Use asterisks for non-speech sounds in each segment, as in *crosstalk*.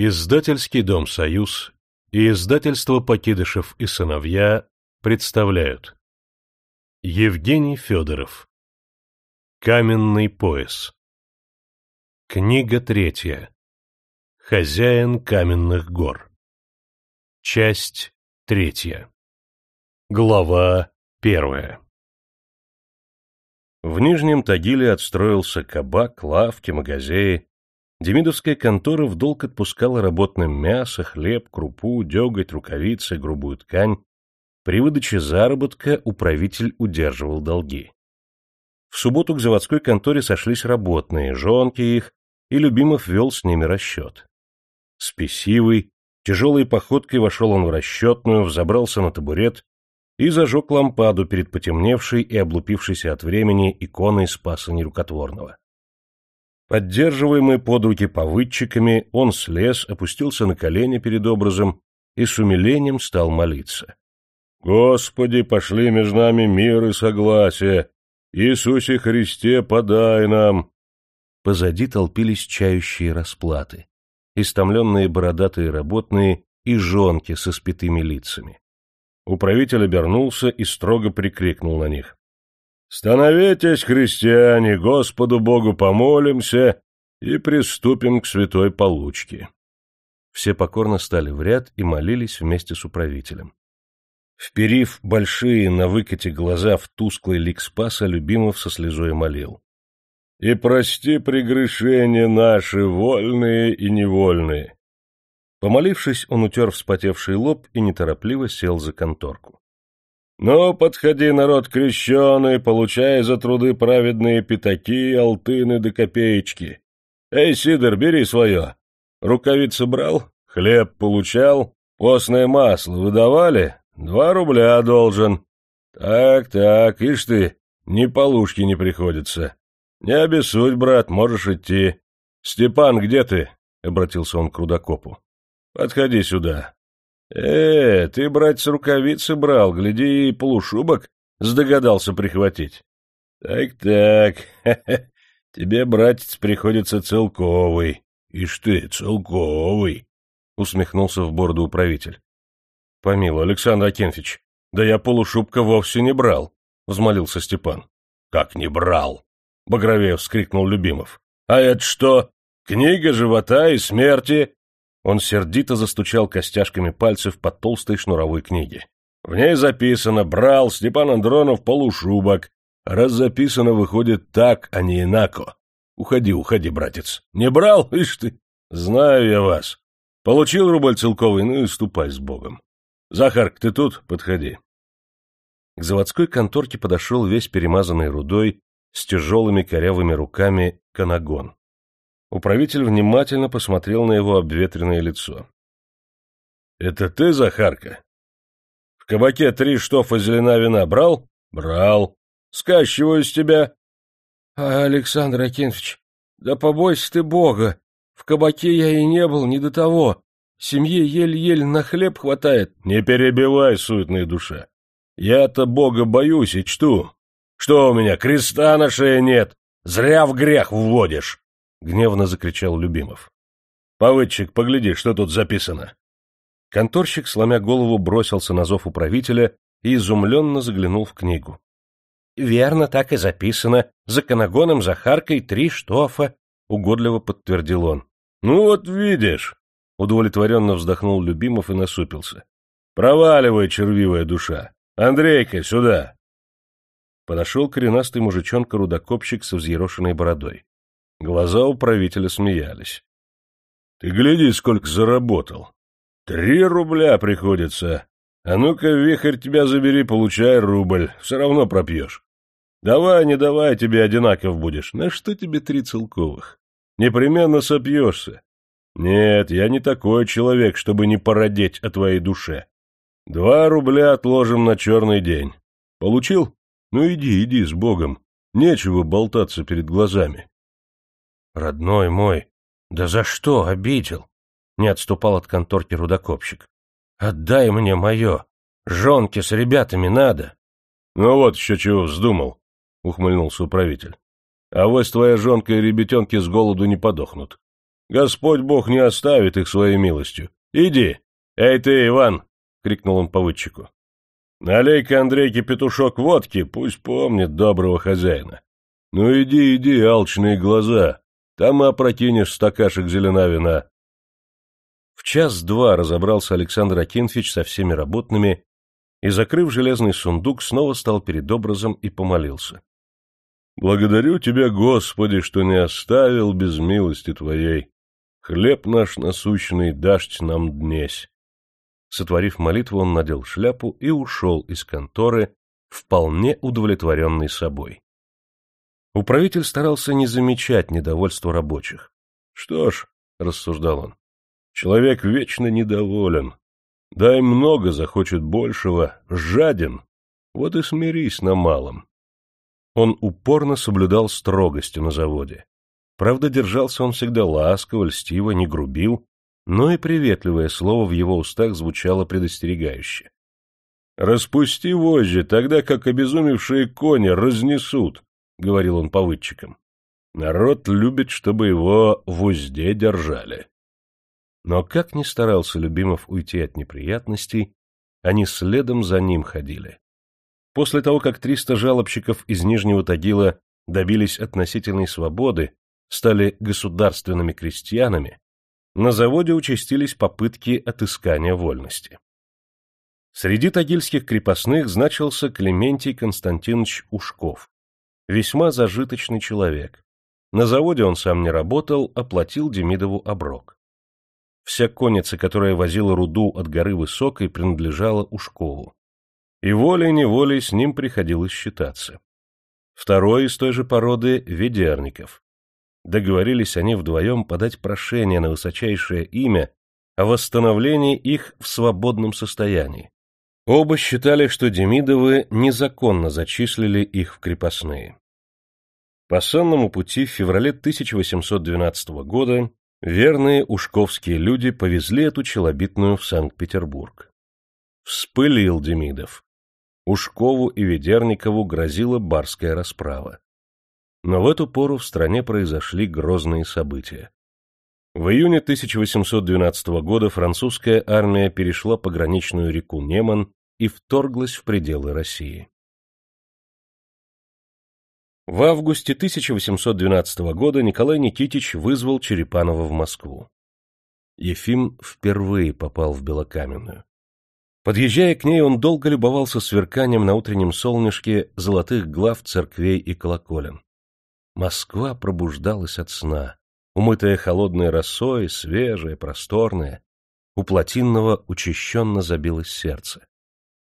Издательский дом «Союз» и издательство «Покидышев и сыновья» представляют. Евгений Федоров. Каменный пояс Книга третья. Хозяин каменных гор Часть третья. Глава первая. В Нижнем Тагиле отстроился кабак, лавки, магазеи, Демидовская контора в долг отпускала работным мясо, хлеб, крупу, деготь, рукавицы, грубую ткань. При выдаче заработка управитель удерживал долги. В субботу к заводской конторе сошлись работные, жонки их, и Любимов вел с ними расчет. Спесивый, тяжелой походкой вошел он в расчетную, взобрался на табурет и зажег лампаду перед потемневшей и облупившейся от времени иконой Спаса Нерукотворного. Поддерживаемый под руки повыдчиками, он слез, опустился на колени перед образом и с умилением стал молиться. «Господи, пошли между нами мир и согласие! Иисусе Христе, подай нам!» Позади толпились чающие расплаты, истомленные бородатые работные и жонки со спитыми лицами. Управитель обернулся и строго прикрикнул на них. Становитесь, христиане, Господу Богу помолимся и приступим к святой получке. Все покорно стали в ряд и молились вместе с управителем. Вперив большие на выкате глаза в тусклый лик Спаса, Любимов со слезой молил. «И прости прегрешения наши, вольные и невольные». Помолившись, он утер вспотевший лоб и неторопливо сел за конторку. «Ну, подходи, народ крещеный, получай за труды праведные пятаки, алтыны да копеечки. Эй, Сидор, бери свое. Рукавицы брал, хлеб получал, постное масло выдавали, два рубля должен. Так, так, ишь ты, ни полушки не приходится. Не обессудь, брат, можешь идти. Степан, где ты?» — обратился он к рудокопу. «Подходи сюда. «Э, ты, братец, рукавицы брал, гляди, и полушубок сдогадался прихватить». «Так-так, *laughs* тебе, братец, приходится целковый». «Ишь ты, целковый», — усмехнулся в бороду управитель. «Помилуй, Александр Акинфич, да я полушубка вовсе не брал», — взмолился Степан. «Как не брал?» — Багровеев вскрикнул Любимов. «А это что? Книга живота и смерти?» Он сердито застучал костяшками пальцев по толстой шнуровой книге. В ней записано «Брал Степан Андронов полушубок». Раз записано, выходит так, а не инако. Уходи, уходи, братец. Не брал? Ишь ты! Знаю я вас. Получил рубль целковый, ну и ступай с Богом. Захарк, ты тут? Подходи. К заводской конторке подошел весь перемазанный рудой, с тяжелыми корявыми руками, канагон. Управитель внимательно посмотрел на его обветренное лицо. — Это ты, Захарка? В кабаке три штофа зелена вина брал? — Брал. — Скащиваю с тебя. — А, Александр Акинфович, да побойся ты Бога. В кабаке я и не был, не до того. Семье еле-еле на хлеб хватает. — Не перебивай, суетная душа. Я-то Бога боюсь и чту. Что у меня, креста на шее нет? Зря в грех вводишь. — гневно закричал Любимов. — Повыдчик, погляди, что тут записано. Конторщик, сломя голову, бросился на зов управителя и изумленно заглянул в книгу. — Верно, так и записано. За канагоном Захаркой три штофа, — угодливо подтвердил он. — Ну вот видишь, — удовлетворенно вздохнул Любимов и насупился. — Проваливай, червивая душа. Андрейка, сюда! Подошел коренастый мужичонка-рудокопщик со взъерошенной бородой. Глаза у правителя смеялись. — Ты гляди, сколько заработал. Три рубля приходится. А ну-ка, вихрь тебя забери, получай рубль. Все равно пропьешь. Давай, не давай, тебе одинаков будешь. На что тебе три целковых? Непременно сопьешься. Нет, я не такой человек, чтобы не породеть о твоей душе. Два рубля отложим на черный день. Получил? Ну иди, иди с Богом. Нечего болтаться перед глазами. Родной мой, да за что обидел? Не отступал от конторки рудокопщик. Отдай мне мое. Жонки с ребятами надо. Ну вот еще чего вздумал, ухмыльнулся управитель. А вось твоя жонка и ребятенки с голоду не подохнут. Господь Бог не оставит их своей милостью. Иди! Эй ты, Иван! — крикнул он повыдчику. Налей-ка Андрейке петушок водки, пусть помнит доброго хозяина. Ну иди, иди, алчные глаза, там и опрокинешь стакашек зелена вина. В час-два разобрался Александр Акинфич со всеми работными и, закрыв железный сундук, снова стал перед образом и помолился. «Благодарю Тебя, Господи, что не оставил без милости Твоей. Хлеб наш насущный дашь нам днесь». Сотворив молитву, он надел шляпу и ушел из конторы, вполне удовлетворенный собой. Управитель старался не замечать недовольства рабочих. «Что ж», — рассуждал он, — «человек вечно недоволен. Дай много, захочет большего, жаден. Вот и смирись на малом». Он упорно соблюдал строгостью на заводе. Правда, держался он всегда ласково, льстиво, не грубил, но и приветливое слово в его устах звучало предостерегающе. «Распусти вожжи, тогда как обезумевшие кони разнесут», — говорил он повыдчикам. «Народ любит, чтобы его в узде держали». Но как ни старался Любимов уйти от неприятностей, они следом за ним ходили. После того, как триста жалобщиков из Нижнего Тагила добились относительной свободы, стали государственными крестьянами, на заводе участились попытки отыскания вольности. Среди тагильских крепостных значился Клементий Константинович Ушков, весьма зажиточный человек. На заводе он сам не работал, оплатил Демидову оброк. Вся конница, которая возила руду от горы Высокой, принадлежала Ушкову. И волей-неволей с ним приходилось считаться. Второй из той же породы — Ведерников. Договорились они вдвоем подать прошение на высочайшее имя о восстановлении их в свободном состоянии. Оба считали, что Демидовы незаконно зачислили их в крепостные. По сонному пути в феврале 1812 года верные ушковские люди повезли эту челобитную в Санкт-Петербург. Вспылил Демидов. Ушкову и Ведерникову грозила барская расправа. Но в эту пору в стране произошли грозные события. В июне 1812 года французская армия перешла пограничную реку Неман и вторглась в пределы России. В августе 1812 года Николай Никитич вызвал Черепанова в Москву. Ефим впервые попал в Белокаменную. Подъезжая к ней, он долго любовался сверканием на утреннем солнышке золотых глав церквей и колоколен. Москва пробуждалась от сна, умытая холодной росой, свежая, просторная. У Плотинного учащенно забилось сердце.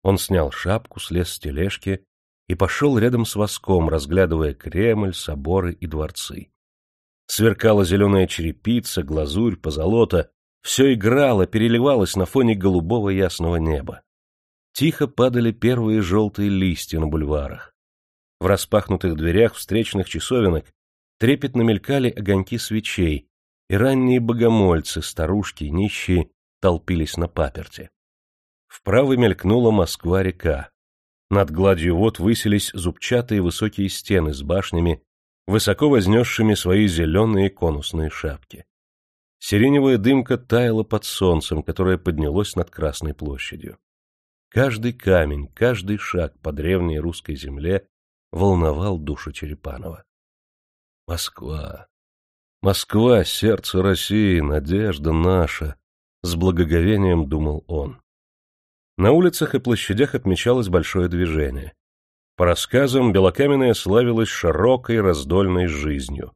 Он снял шапку, слез с тележки и пошел рядом с воском, разглядывая Кремль, соборы и дворцы. Сверкала зеленая черепица, глазурь, позолота, все играло, переливалось на фоне голубого ясного неба. Тихо падали первые желтые листья на бульварах. В распахнутых дверях встречных часовенок трепетно мелькали огоньки свечей, и ранние богомольцы, старушки, нищие, толпились на паперте. Вправо мелькнула Москва-река. Над гладью вод высились зубчатые высокие стены с башнями, высоко вознесшими свои зеленые конусные шапки. Сиреневая дымка таяла под солнцем, которое поднялось над Красной площадью. Каждый камень, каждый шаг по древней русской земле волновал душу Черепанова. Москва! Москва — сердце России, надежда наша! С благоговением думал он. На улицах и площадях отмечалось большое движение. По рассказам, Белокаменная славилась широкой раздольной жизнью.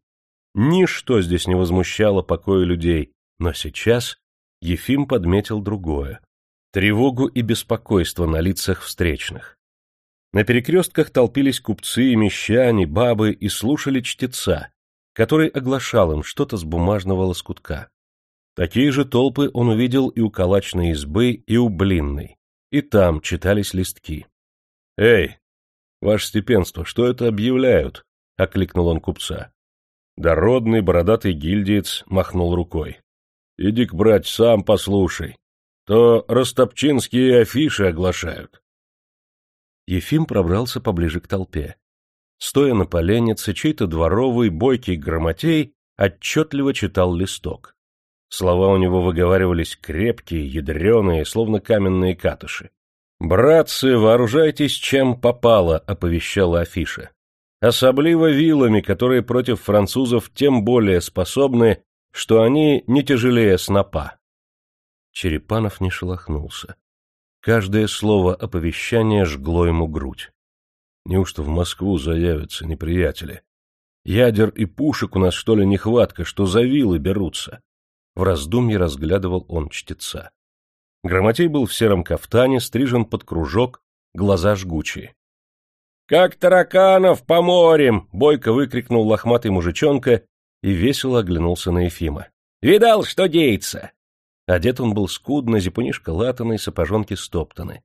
Ничто здесь не возмущало покоя людей, но сейчас Ефим подметил другое — тревогу и беспокойство на лицах встречных. На перекрестках толпились купцы, мещане, бабы и слушали чтеца, который оглашал им что-то с бумажного лоскутка. Такие же толпы он увидел и у калачной избы, и у блинной. И там читались листки. — Эй, ваше степенство, что это объявляют? — окликнул он купца. Дородный бородатый гильдиец махнул рукой. — Иди-ка, брать, сам послушай. То ростопчинские афиши оглашают. Ефим пробрался поближе к толпе. Стоя на поленнице, чей-то дворовый, бойкий грамотей отчетливо читал листок. Слова у него выговаривались крепкие, ядреные, словно каменные катыши. «Братцы, вооружайтесь чем попало», — оповещала афиша. «Особливо вилами, которые против французов тем более способны, что они не тяжелее снопа». Черепанов не шелохнулся. Каждое слово оповещания жгло ему грудь. Неужто в Москву заявятся неприятели? Ядер и пушек у нас, что ли, нехватка, что за вилы берутся? В раздумье разглядывал он чтеца. Грамотей был в сером кафтане, стрижен под кружок, глаза жгучие. — Как тараканов поморем! — бойко выкрикнул лохматый мужичонка и весело оглянулся на Ефима. — Видал, что деется? Одет он был скудно, зипунишка латаный, сапожонки стоптаны.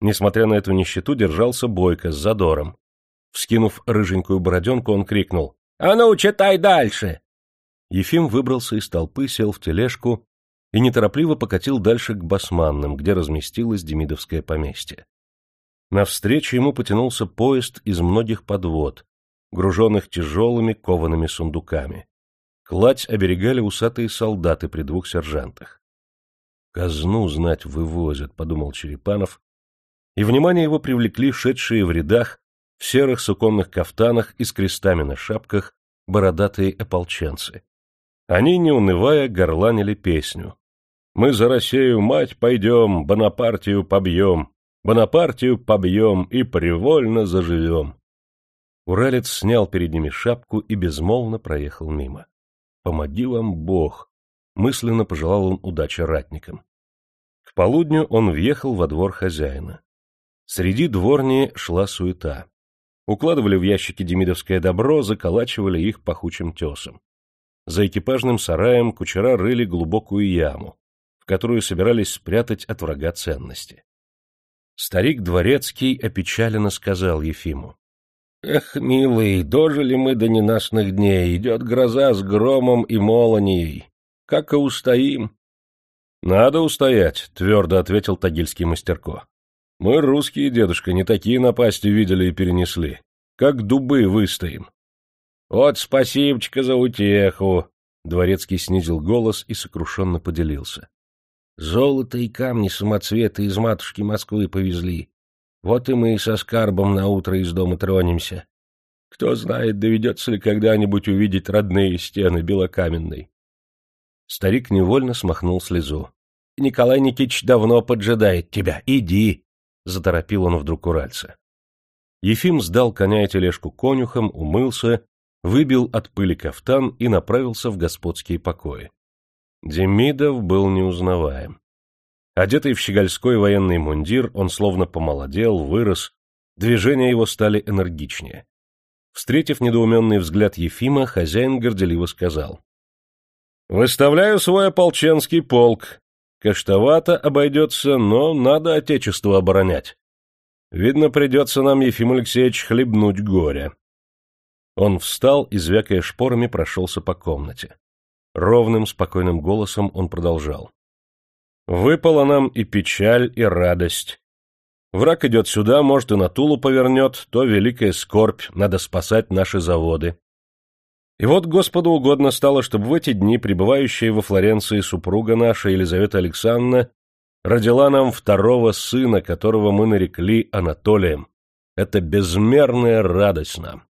Несмотря на эту нищету, держался бойко, с задором. Вскинув рыженькую бороденку, он крикнул. — А ну, читай дальше! Ефим выбрался из толпы, сел в тележку и неторопливо покатил дальше к Басманным, где разместилось Демидовское поместье. Навстречу ему потянулся поезд из многих подвод, груженных тяжелыми коваными сундуками. Кладь оберегали усатые солдаты при двух сержантах. «Казну знать вывозят», — подумал Черепанов, и внимание его привлекли шедшие в рядах в серых суконных кафтанах и с крестами на шапках бородатые ополченцы. Они, не унывая, горланили песню. «Мы за Россию, мать, пойдем, Бонапартию побьем, Бонапартию побьем и привольно заживем». Уралец снял перед ними шапку и безмолвно проехал мимо. «Помоги вам Бог!» — мысленно пожелал он удачи ратникам. К полудню он въехал во двор хозяина. Среди дворни шла суета. Укладывали в ящики демидовское добро, заколачивали их пахучим тесом. За экипажным сараем кучера рыли глубокую яму, в которую собирались спрятать от врага ценности. Старик Дворецкий опечаленно сказал Ефиму. — Эх, милый, дожили мы до ненастных дней, идет гроза с громом и молнией. Как и устоим? — Надо устоять, — твердо ответил тагильский мастерко. — Мы, русские, дедушка, не такие напасти видели и перенесли. Как дубы выстоим. «Вот спасибочка за утеху!» Дворецкий снизил голос и сокрушенно поделился. «Золото и камни самоцветы из матушки Москвы повезли. Вот и мы со скарбом на утро из дома тронемся. Кто знает, доведется ли когда-нибудь увидеть родные стены белокаменной». Старик невольно смахнул слезу. — Николай Никитич давно поджидает тебя. Иди! — заторопил он вдруг уральца. Ефим сдал коня и тележку конюхам, умылся выбил от пыли кафтан и направился в господские покои. Демидов был неузнаваем. Одетый в щегольской военный мундир, он словно помолодел, вырос, движения его стали энергичнее. Встретив недоуменный взгляд Ефима, хозяин горделиво сказал. — Выставляю свой ополченский полк. Каштовато обойдется, но надо отечество оборонять. Видно, придется нам, Ефим Алексеевич, хлебнуть горя. Он встал и, звякая шпорами, прошелся по комнате. Ровным, спокойным голосом он продолжал. «Выпала нам и печаль, и радость. Враг идет сюда, может, и на Тулу повернет, то великая скорбь, надо спасать наши заводы. И вот Господу угодно стало, чтобы в эти дни пребывающая во Флоренции супруга наша, Елизавета Александровна, родила нам второго сына, которого мы нарекли Анатолием. Это безмерная радость нам.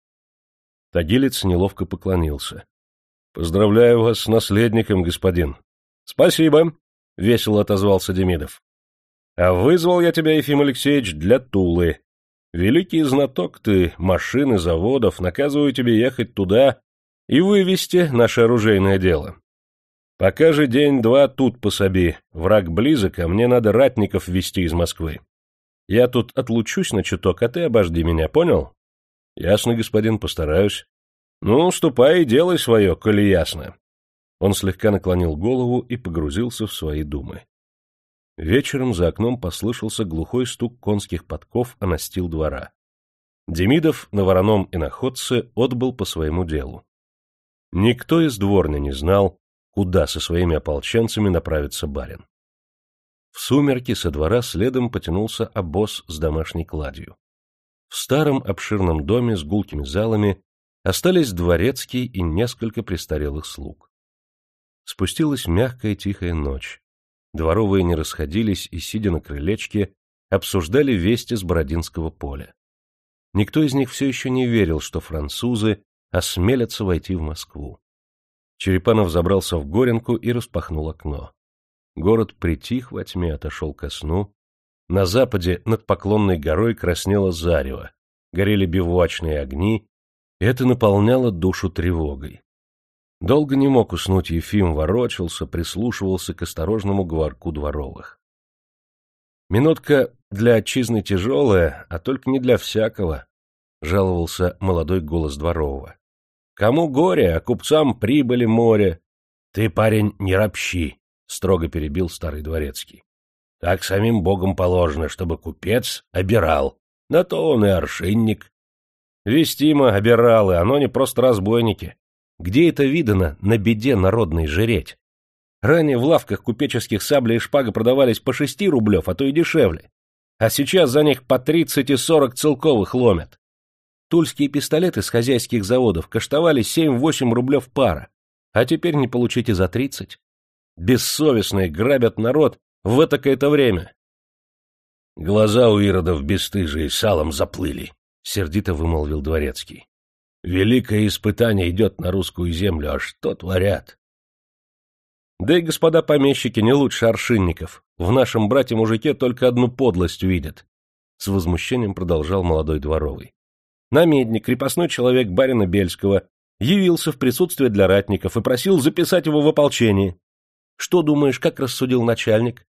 Тагилец неловко поклонился. — Поздравляю вас с наследником, господин. — Спасибо, — весело отозвался Демидов. — А вызвал я тебя, Ефим Алексеевич, для Тулы. Великий знаток ты машин и заводов, наказываю тебе ехать туда и вывести наше оружейное дело. Пока же день-два тут пособи, враг близок, а мне надо ратников вести из Москвы. Я тут отлучусь на чуток, а ты обожди меня, понял? — Ясно, господин, постараюсь. — Ну, ступай и делай свое, коли ясно. Он слегка наклонил голову и погрузился в свои думы. Вечером за окном послышался глухой стук конских подков о настил двора. Демидов на вороном и находце отбыл по своему делу. Никто из дворня не знал, куда со своими ополченцами направится барин. В сумерки со двора следом потянулся обоз с домашней кладью. В старом обширном доме с гулкими залами Остались дворецкий и несколько престарелых слуг. Спустилась мягкая тихая ночь. Дворовые не расходились и, сидя на крылечке, обсуждали вести с Бородинского поля. Никто из них все еще не верил, что французы осмелятся войти в Москву. Черепанов забрался в Горенку и распахнул окно. Город притих во тьме, отошел ко сну. На западе над Поклонной горой краснело зарево, горели бивуачные огни, и это наполняло душу тревогой. Долго не мог уснуть Ефим, ворочался, прислушивался к осторожному говорку дворовых. Минутка для отчизны тяжелая, а только не для всякого, — жаловался молодой голос дворового. Кому горе, а купцам прибыли море. Ты, парень, не ропщи, — строго перебил старый дворецкий. Так самим богом положено, чтобы купец обирал. На то он и аршинник. Вестимо обиралы, оно не просто разбойники. Где это видано на беде народной жреть? Ранее в лавках купеческих сабли и шпага продавались по шести рублев, а то и дешевле. А сейчас за них по тридцать и сорок целковых ломят. Тульские пистолеты с хозяйских заводов коштовали семь-восемь рублев пара, а теперь не получите за тридцать. Бессовестные грабят народ в этакое-то время. Глаза у иродов бесстыжие салом заплыли, — сердито вымолвил дворецкий. Великое испытание идет на русскую землю, а что творят? Да и господа помещики не лучше аршинников. В нашем брате-мужике только одну подлость видят. С возмущением продолжал молодой дворовый. Намедник, крепостной человек барина Бельского, явился в присутствие для ратников и просил записать его в ополчение. Что думаешь, как рассудил начальник?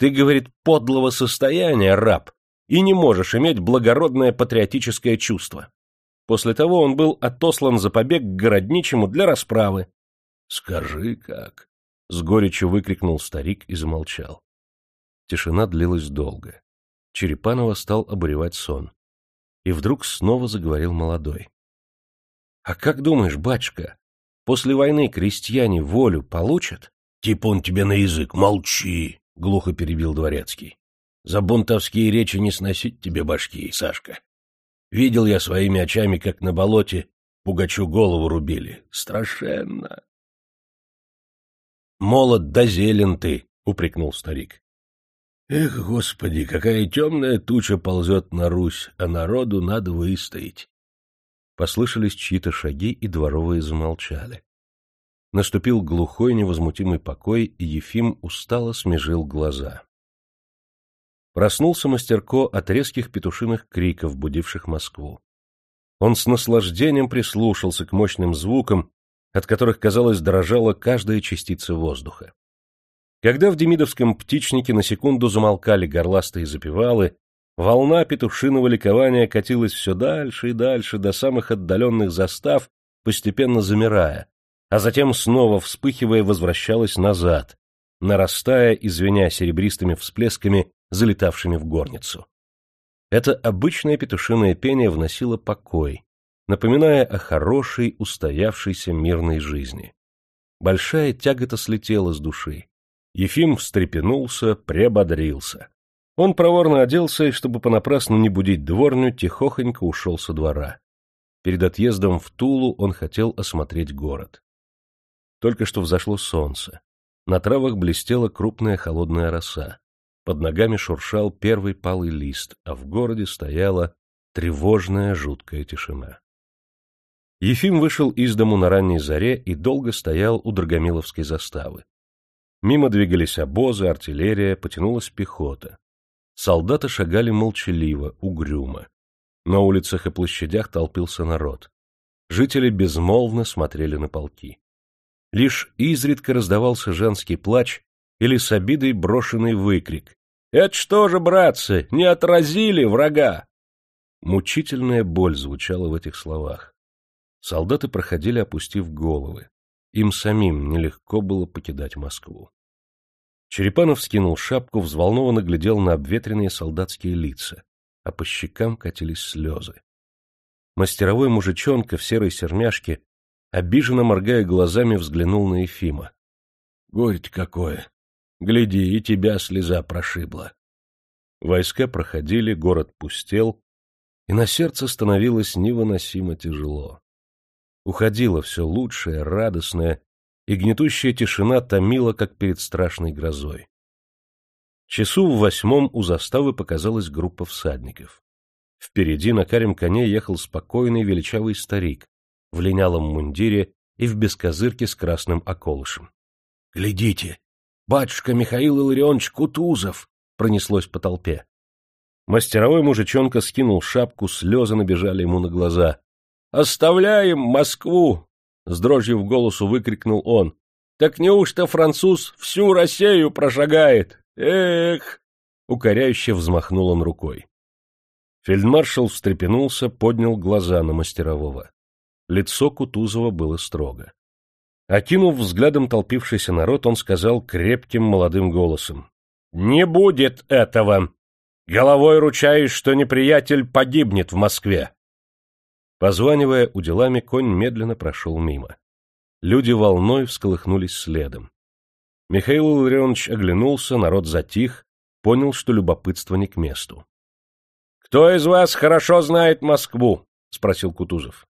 Ты, говорит, подлого состояния, раб, и не можешь иметь благородное патриотическое чувство. После того он был отослан за побег к городничему для расправы. — Скажи как! — с горечью выкрикнул старик и замолчал. Тишина длилась долго. Черепанова стал обуревать сон. И вдруг снова заговорил молодой. — А как думаешь, батюшка, после войны крестьяне волю получат? — Типун тебе на язык, молчи! — глухо перебил дворецкий. — За бунтовские речи не сносить тебе башки, Сашка. Видел я своими очами, как на болоте Пугачу голову рубили. Страшенно. «Молод да зелен ты», — упрекнул старик. «Эх, господи, какая темная туча ползет на Русь, а народу надо выстоять». Послышались чьи-то шаги, и дворовые замолчали. Наступил глухой невозмутимый покой, и Ефим устало смежил глаза. Проснулся мастерко от резких петушиных криков, будивших Москву. Он с наслаждением прислушался к мощным звукам, от которых, казалось, дрожала каждая частица воздуха. Когда в Демидовском птичнике на секунду замолкали горластые запевалы, волна петушиного ликования катилась все дальше и дальше до самых отдаленных застав, постепенно замирая, а затем снова вспыхивая возвращалась назад, нарастая и звеня серебристыми всплесками залетавшими в горницу. Это обычное петушиное пение вносило покой, напоминая о хорошей, устоявшейся мирной жизни. Большая тягота слетела с души. Ефим встрепенулся, приободрился. Он проворно оделся и, чтобы понапрасну не будить дворню, тихохонько ушел со двора. Перед отъездом в Тулу он хотел осмотреть город. Только что взошло солнце. На травах блестела крупная холодная роса. Под ногами шуршал первый палый лист, а в городе стояла тревожная жуткая тишина. Ефим вышел из дому на ранней заре и долго стоял у Драгомиловской заставы. Мимо двигались обозы, артиллерия, потянулась пехота. Солдаты шагали молчаливо, угрюмо. На улицах и площадях толпился народ. Жители безмолвно смотрели на полки. Лишь изредка раздавался женский плач или с обидой брошенный выкрик. «Это что же, братцы, не отразили врага?» Мучительная боль звучала в этих словах. Солдаты проходили, опустив головы. Им самим нелегко было покидать Москву. Черепанов скинул шапку, взволнованно глядел на обветренные солдатские лица, а по щекам катились слезы. Мастеровой мужичонка в серой сермяшке, обиженно моргая глазами, взглянул на Ефима. — Горе-то какое! Гляди, и тебя слеза прошибла. Войска проходили, город пустел, и на сердце становилось невыносимо тяжело. Уходило все лучшее, радостное, и гнетущая тишина томила, как перед страшной грозой. Часу в восьмом у заставы показалась группа всадников. Впереди на карем коне ехал спокойный величавый старик в линялом мундире и в бескозырке с красным околышем. — Глядите! Батюшка Михаил Илларионович Кутузов! — пронеслось по толпе. Мастеровой мужичонка скинул шапку, слезы набежали ему на глаза. «Оставляем Москву!» — с дрожью в голосу выкрикнул он. «Так неужто француз всю Россию прошагает? Эх!» Укоряюще взмахнул он рукой. Фельдмаршал встрепенулся, поднял глаза на мастерового. Лицо Кутузова было строго. Окинув взглядом толпившийся народ, он сказал крепким молодым голосом. — Не будет этого! Головой ручаюсь, что неприятель погибнет в Москве! Позванивая уделами, конь медленно прошел мимо. Люди волной всколыхнулись следом. Михаил Илларионович оглянулся, народ затих, понял, что любопытство не к месту. — Кто из вас хорошо знает Москву? — спросил Кутузов.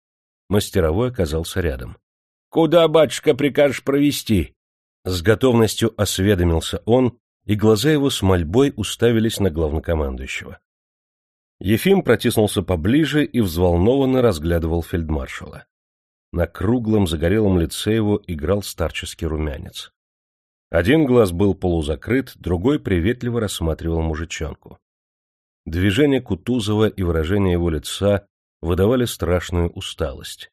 Мастеровой оказался рядом. — Куда, батюшка, прикажешь провести? С готовностью осведомился он, и глаза его с мольбой уставились на главнокомандующего. Ефим протиснулся поближе и взволнованно разглядывал фельдмаршала. На круглом загорелом лице его играл старческий румянец. Один глаз был полузакрыт, другой приветливо рассматривал мужичонку. Движение Кутузова и выражение его лица выдавали страшную усталость.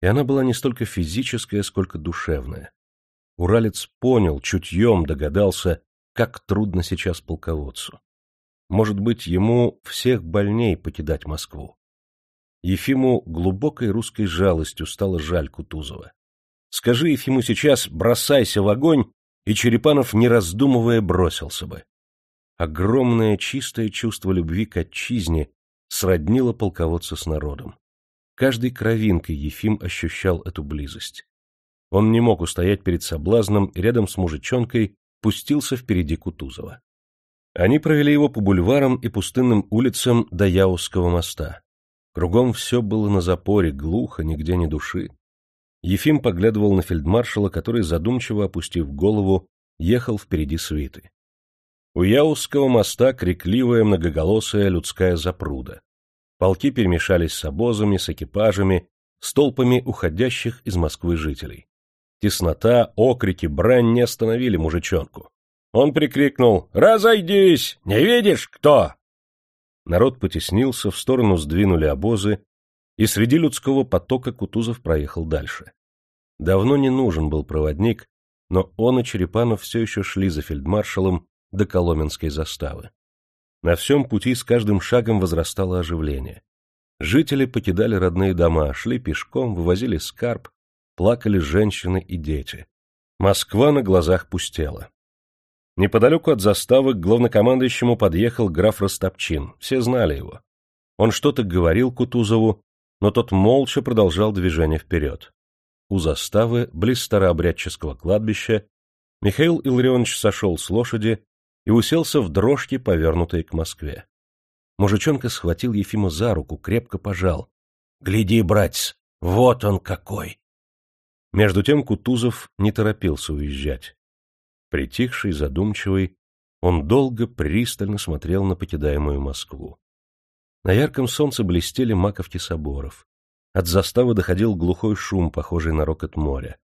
И она была не столько физическая, сколько душевная. Уралец понял, чутьем догадался, как трудно сейчас полководцу. Может быть, ему всех больней покидать Москву. Ефиму глубокой русской жалостью стало жаль Кутузова. Скажи Ефиму сейчас «бросайся в огонь», и Черепанов, не раздумывая, бросился бы. Огромное чистое чувство любви к отчизне сроднило полководца с народом. Каждой кровинкой Ефим ощущал эту близость. Он не мог устоять перед соблазном и рядом с мужичонкой пустился впереди Кутузова. Они провели его по бульварам и пустынным улицам до Яузского моста. Кругом все было на запоре, глухо, нигде ни души. Ефим поглядывал на фельдмаршала, который, задумчиво опустив голову, ехал впереди свиты. У Яузского моста крикливая многоголосая людская запруда. Полки перемешались с обозами, с экипажами, с толпами уходящих из Москвы жителей. Теснота, окрики, брань не остановили мужичонку. Он прикрикнул «Разойдись! Не видишь, кто?» Народ потеснился, в сторону сдвинули обозы, и среди людского потока Кутузов проехал дальше. Давно не нужен был проводник, но он и Черепанов все еще шли за фельдмаршалом до Коломенской заставы. На всем пути с каждым шагом возрастало оживление. Жители покидали родные дома, шли пешком, вывозили скарб, плакали женщины и дети. Москва на глазах пустела. Неподалеку от заставы к главнокомандующему подъехал граф Ростопчин, все знали его. Он что-то говорил Кутузову, но тот молча продолжал движение вперед. У заставы, близ старообрядческого кладбища, Михаил Илларионович сошел с лошади и уселся в дрожке, повернутой к Москве. Мужичонка схватил Ефима за руку, крепко пожал. — Гляди, братец, вот он какой! Между тем Кутузов не торопился уезжать. Притихший, задумчивый, он долго, пристально смотрел на покидаемую Москву. На ярком солнце блестели маковки соборов. От заставы доходил глухой шум, похожий на рокот моря.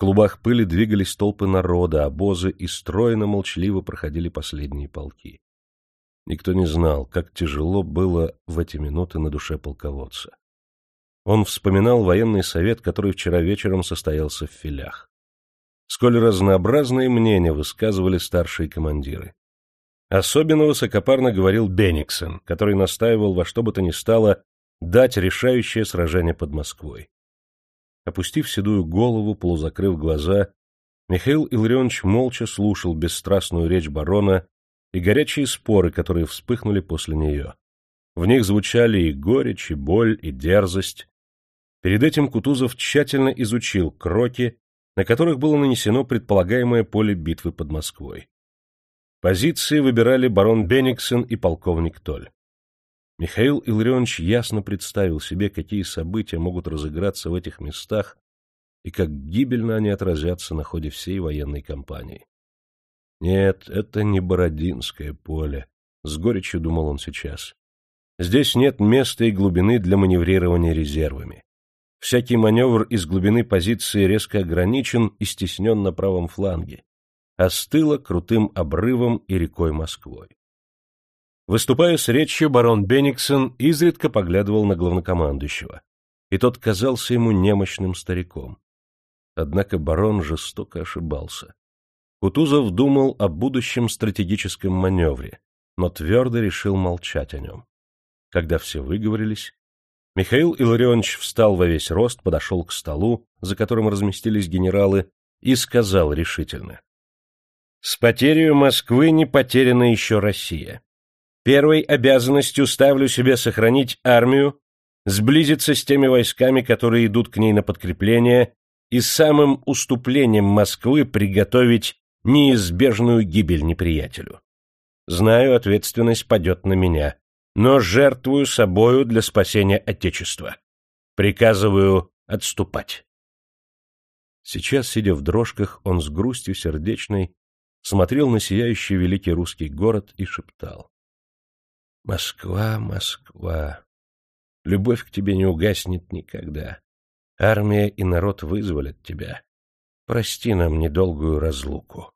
Клубах пыли двигались толпы народа, обозы, и стройно, молчаливо проходили последние полки. Никто не знал, как тяжело было в эти минуты на душе полководца. Он вспоминал военный совет, который вчера вечером состоялся в филях сколь разнообразные мнения высказывали старшие командиры. Особенно высокопарно говорил Бениксон, который настаивал во что бы то ни стало дать решающее сражение под Москвой. Опустив седую голову, полузакрыв глаза, Михаил Илларионович молча слушал бесстрастную речь барона и горячие споры, которые вспыхнули после нее. В них звучали и горечь, и боль, и дерзость. Перед этим Кутузов тщательно изучил кроки, на которых было нанесено предполагаемое поле битвы под Москвой. Позиции выбирали барон Бениксен и полковник Толь. Михаил Илларионович ясно представил себе, какие события могут разыграться в этих местах и как гибельно они отразятся на ходе всей военной кампании. Нет, это не Бородинское поле, — с горечью думал он сейчас. Здесь нет места и глубины для маневрирования резервами. Всякий маневр из глубины позиции резко ограничен и стеснен на правом фланге, а с тыла крутым обрывом и рекой Москвой. Выступая с речью, барон Бенниксон изредка поглядывал на главнокомандующего, и тот казался ему немощным стариком. Однако барон жестоко ошибался. Кутузов думал о будущем стратегическом маневре, но твердо решил молчать о нем. Когда все выговорились, Михаил Илларионович встал во весь рост, подошел к столу, за которым разместились генералы, и сказал решительно. — С потерей Москвы не потеряна еще Россия. Первой обязанностью ставлю себе сохранить армию, сблизиться с теми войсками, которые идут к ней на подкрепление, и самым уступлением Москвы приготовить неизбежную гибель неприятелю. Знаю, ответственность падет на меня, но жертвую собою для спасения Отечества. Приказываю отступать. Сейчас, сидя в дрожках, он с грустью сердечной смотрел на сияющий великий русский город и шептал. Москва, Москва, любовь к тебе не угаснет никогда. Армия и народ вызволят тебя. Прости нам недолгую разлуку.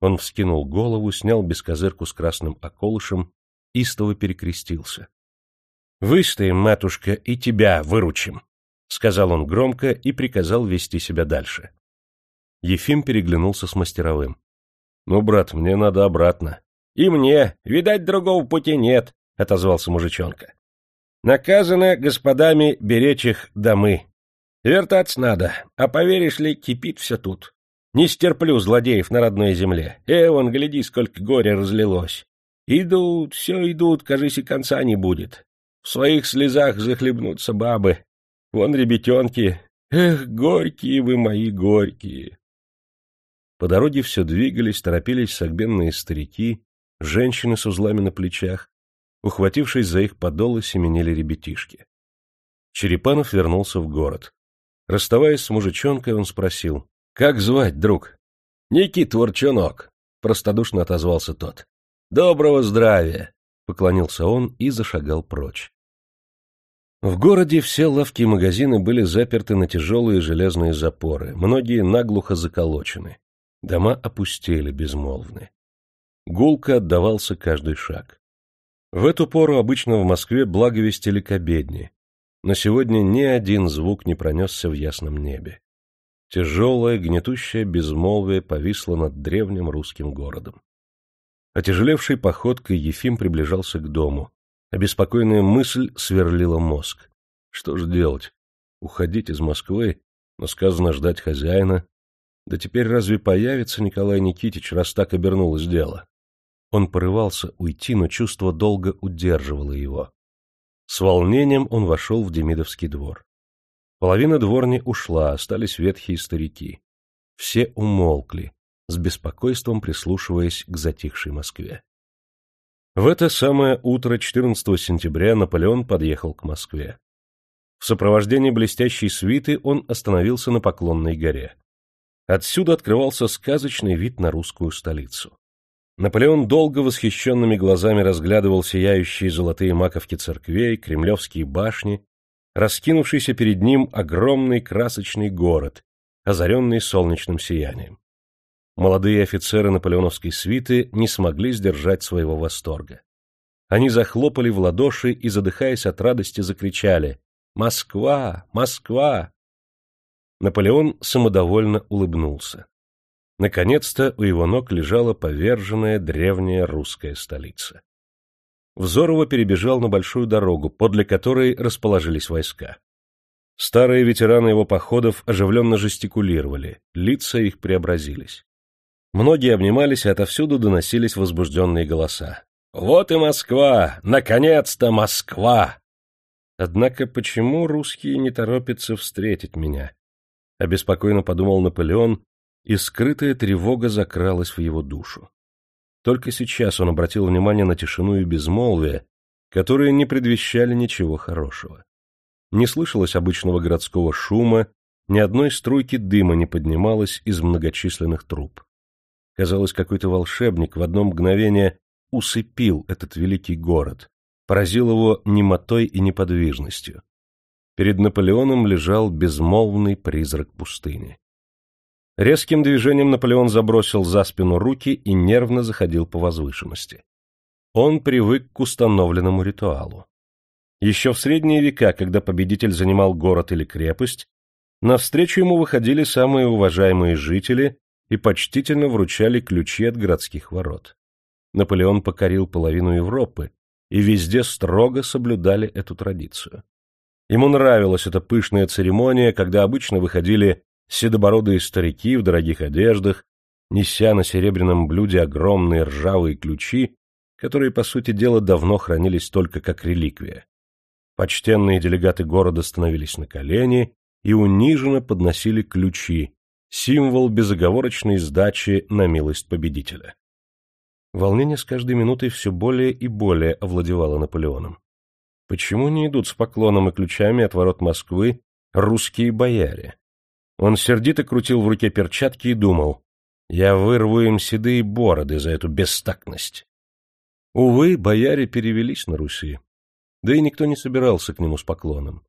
Он вскинул голову, снял бескозырку с красным околышем, истово перекрестился. — Выстоим, матушка, и тебя выручим, — сказал он громко и приказал вести себя дальше. Ефим переглянулся с мастеровым. — Ну, брат, мне надо обратно. И мне, видать, другого пути нет, — отозвался мужичонка. Наказано господами беречь их домы. Вертаться надо, а поверишь ли, кипит все тут. Не стерплю злодеев на родной земле. Э, вон, гляди, сколько горя разлилось. Идут, все идут, кажись, и конца не будет. В своих слезах захлебнутся бабы. Вон ребятенки. Эх, горькие вы мои, горькие. По дороге все двигались, торопились согбенные старики, женщины с узлами на плечах, ухватившись за их подолы, семенили ребятишки. Черепанов вернулся в город. Расставаясь с мужичонкой, он спросил, «Как звать, друг?» «Никит Ворчонок», — простодушно отозвался тот. «Доброго здравия!» — поклонился он и зашагал прочь. В городе все лавки и магазины были заперты на тяжелые железные запоры, многие наглухо заколочены. Дома опустели безмолвны. Гулко отдавался каждый шаг. В эту пору обычно в Москве благовестили к обедне, но сегодня ни один звук не пронесся в ясном небе. Тяжелое, гнетущее безмолвие повисло над древним русским городом. Отяжелевшей походкой Ефим приближался к дому. Обеспокоенная мысль сверлила мозг. Что же делать? Уходить из Москвы, но сказано ждать хозяина. Да теперь разве появится Николай Никитич, раз так обернулось дело? Он порывался уйти, но чувство долго удерживало его. С волнением он вошел в Демидовский двор. Половина дворни ушла, остались ветхие старики. Все умолкли, с беспокойством прислушиваясь к затихшей Москве. В это самое утро 14 сентября Наполеон подъехал к Москве. В сопровождении блестящей свиты он остановился на Поклонной горе. Отсюда открывался сказочный вид на русскую столицу. Наполеон долго восхищенными глазами разглядывал сияющие золотые маковки церквей, кремлевские башни, раскинувшийся перед ним огромный красочный город, озаренный солнечным сиянием. Молодые офицеры наполеоновской свиты не смогли сдержать своего восторга. Они захлопали в ладоши и, задыхаясь от радости, закричали «Москва! Москва!». Наполеон самодовольно улыбнулся. Наконец-то у его ног лежала поверженная древняя русская столица. Взорово перебежал на большую дорогу, подле которой расположились войска. Старые ветераны его походов оживленно жестикулировали, лица их преобразились. Многие обнимались, и отовсюду доносились возбужденные голоса. «Вот и Москва! Наконец-то Москва!» Однако почему русские не торопятся встретить меня? Обеспокоенно подумал Наполеон, и скрытая тревога закралась в его душу. Только сейчас он обратил внимание на тишину и безмолвие, которые не предвещали ничего хорошего. Не слышалось обычного городского шума, ни одной струйки дыма не поднималось из многочисленных труб. Казалось, какой-то волшебник в одно мгновение усыпил этот великий город, поразил его немотой и неподвижностью. Перед Наполеоном лежал безмолвный призрак пустыни. Резким движением Наполеон забросил за спину руки и нервно заходил по возвышенности. Он привык к установленному ритуалу. Еще в средние века, когда победитель занимал город или крепость, навстречу ему выходили самые уважаемые жители и почтительно вручали ключи от городских ворот. Наполеон покорил половину Европы, и везде строго соблюдали эту традицию. Ему нравилась эта пышная церемония, когда обычно выходили седобородые старики в дорогих одеждах, неся на серебряном блюде огромные ржавые ключи, которые, по сути дела, давно хранились только как реликвия. Почтенные делегаты города становились на колени и униженно подносили ключи, символ безоговорочной сдачи на милость победителя. Волнение с каждой минутой все более и более овладевало Наполеоном. Почему не идут с поклоном и ключами от ворот Москвы русские бояре? Он сердито крутил в руке перчатки и думал, я вырву им седые бороды за эту бестактность. Увы, бояре перевелись на Руси, да и никто не собирался к нему с поклоном.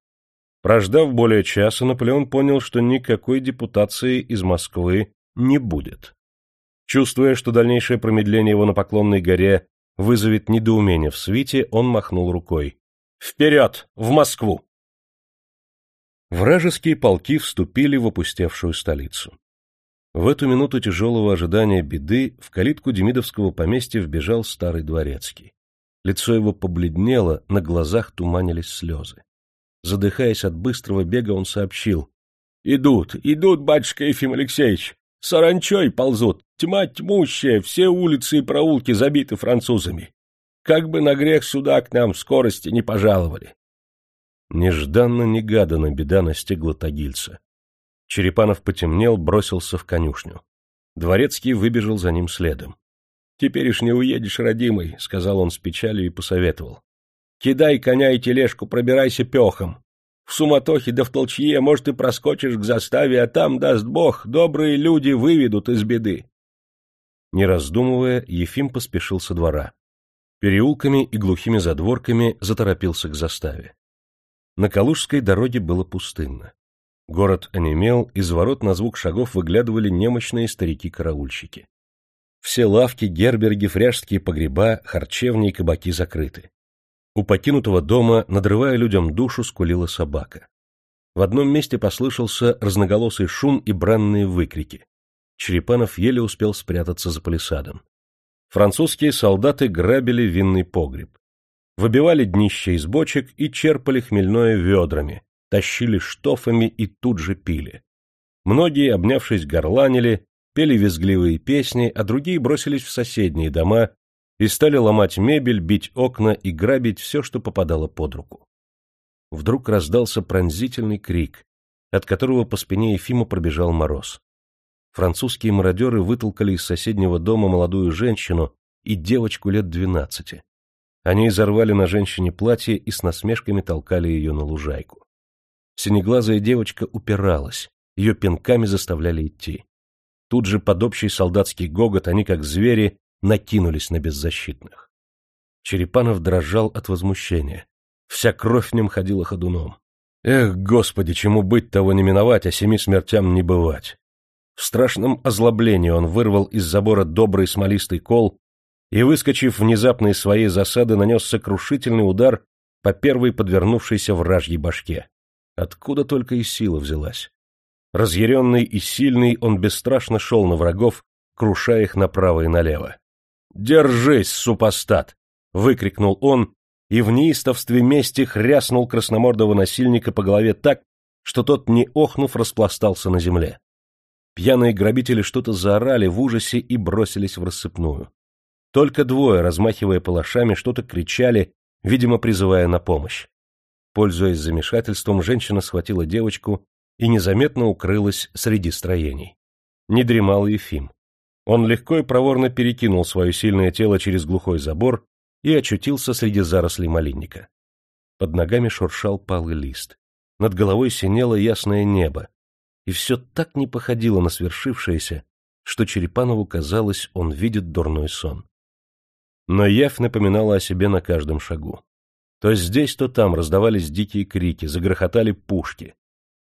Прождав более часа, Наполеон понял, что никакой депутации из Москвы не будет. Чувствуя, что дальнейшее промедление его на Поклонной горе вызовет недоумение в свите, он махнул рукой. «Вперед! В Москву!» Вражеские полки вступили в опустевшую столицу. В эту минуту тяжелого ожидания беды в калитку Демидовского поместья вбежал старый дворецкий. Лицо его побледнело, на глазах туманились слезы. Задыхаясь от быстрого бега, он сообщил. — Идут, идут, батюшка Ефим Алексеевич! Саранчой ползут, тьма тьмущая, все улицы и проулки забиты французами. Как бы на грех сюда к нам в скорости не пожаловали. Нежданно-негаданно беда настигла Тагильца. Черепанов потемнел, бросился в конюшню. Дворецкий выбежал за ним следом. — Теперь уж не уедешь, родимый, — сказал он с печалью и посоветовал. — Кидай коня и тележку, пробирайся пехом. В суматохе да в толчье, может, и проскочишь к заставе, а там, даст бог, добрые люди выведут из беды. Не раздумывая, Ефим поспешил со двора. Переулками и глухими задворками заторопился к заставе. На Калужской дороге было пустынно. Город онемел, из ворот на звук шагов выглядывали немощные старики-караульщики. Все лавки, герберги, фряжские погреба, харчевни и кабаки закрыты. У покинутого дома, надрывая людям душу, скулила собака. В одном месте послышался разноголосый шум и бранные выкрики. Черепанов еле успел спрятаться за палисадом. Французские солдаты грабили винный погреб выбивали днище из бочек и черпали хмельное ведрами, тащили штофами и тут же пили. Многие, обнявшись, горланили, пели визгливые песни, а другие бросились в соседние дома и стали ломать мебель, бить окна и грабить все, что попадало под руку. Вдруг раздался пронзительный крик, от которого по спине Ефима пробежал мороз. Французские мародеры вытолкали из соседнего дома молодую женщину и девочку лет двенадцати. Они изорвали на женщине платье и с насмешками толкали ее на лужайку. Синеглазая девочка упиралась, ее пинками заставляли идти. Тут же под общий солдатский гогот они, как звери, накинулись на беззащитных. Черепанов дрожал от возмущения. Вся кровь в нем ходила ходуном. Эх, господи, чему быть, того не миновать, а семи смертям не бывать. В страшном озлоблении он вырвал из забора добрый смолистый кол и, выскочив внезапно из своей засады, нанес сокрушительный удар по первой подвернувшейся вражьей башке. Откуда только и сила взялась. Разъяренный и сильный, он бесстрашно шел на врагов, крушая их направо и налево. «Держись, супостат!» — выкрикнул он, и в неистовстве мести хряснул красномордого насильника по голове так, что тот, не охнув, распластался на земле. Пьяные грабители что-то заорали в ужасе и бросились в рассыпную. Только двое, размахивая палашами, что-то кричали, видимо, призывая на помощь. Пользуясь замешательством, женщина схватила девочку и незаметно укрылась среди строений. Не дремал Ефим. Он легко и проворно перекинул свое сильное тело через глухой забор и очутился среди зарослей малинника. Под ногами шуршал палый лист. Над головой синело ясное небо. И все так не походило на свершившееся, что Черепанову казалось, он видит дурной сон. Но явь напоминала о себе на каждом шагу. То здесь, то там раздавались дикие крики, загрохотали пушки.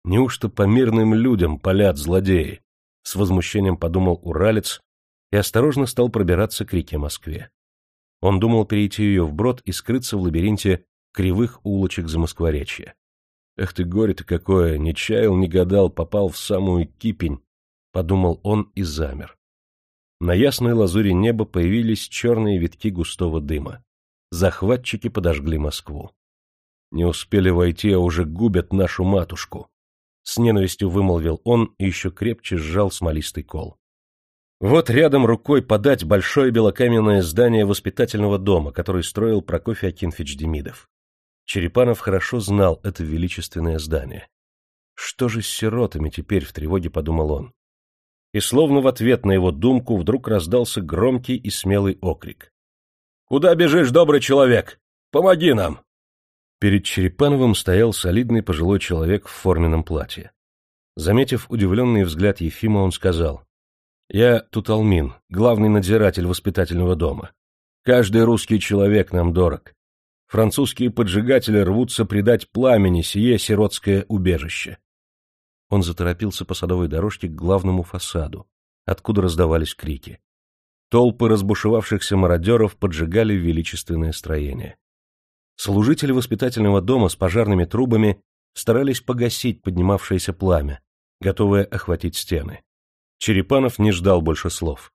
Неужто по мирным людям палят злодеи? С возмущением подумал уралец и осторожно стал пробираться к реке Москве. Он думал перейти ее вброд и скрыться в лабиринте кривых улочек Замоскворечья. Эх ты горе-то какое, не чаял, не гадал, попал в самую кипень, — подумал он и замер. На ясной лазуре неба появились черные витки густого дыма. Захватчики подожгли Москву. Не успели войти, а уже губят нашу матушку. С ненавистью вымолвил он и еще крепче сжал смолистый кол. Вот рядом рукой подать большое белокаменное здание воспитательного дома, который строил Прокофий Акинфич Демидов. Черепанов хорошо знал это величественное здание. Что же с сиротами теперь, в тревоге подумал он. И словно в ответ на его думку вдруг раздался громкий и смелый окрик. «Куда бежишь, добрый человек? Помоги нам!» Перед Черепановым стоял солидный пожилой человек в форменном платье. Заметив удивленный взгляд Ефима, он сказал, «Я Туталмин, главный надзиратель воспитательного дома. Каждый русский человек нам дорог. Французские поджигатели рвутся предать пламени сие сиротское убежище. Он заторопился по садовой дорожке к главному фасаду, откуда раздавались крики. Толпы разбушевавшихся мародеров поджигали величественное строение. Служители воспитательного дома с пожарными трубами старались погасить поднимавшееся пламя, готовое охватить стены. Черепанов не ждал больше слов.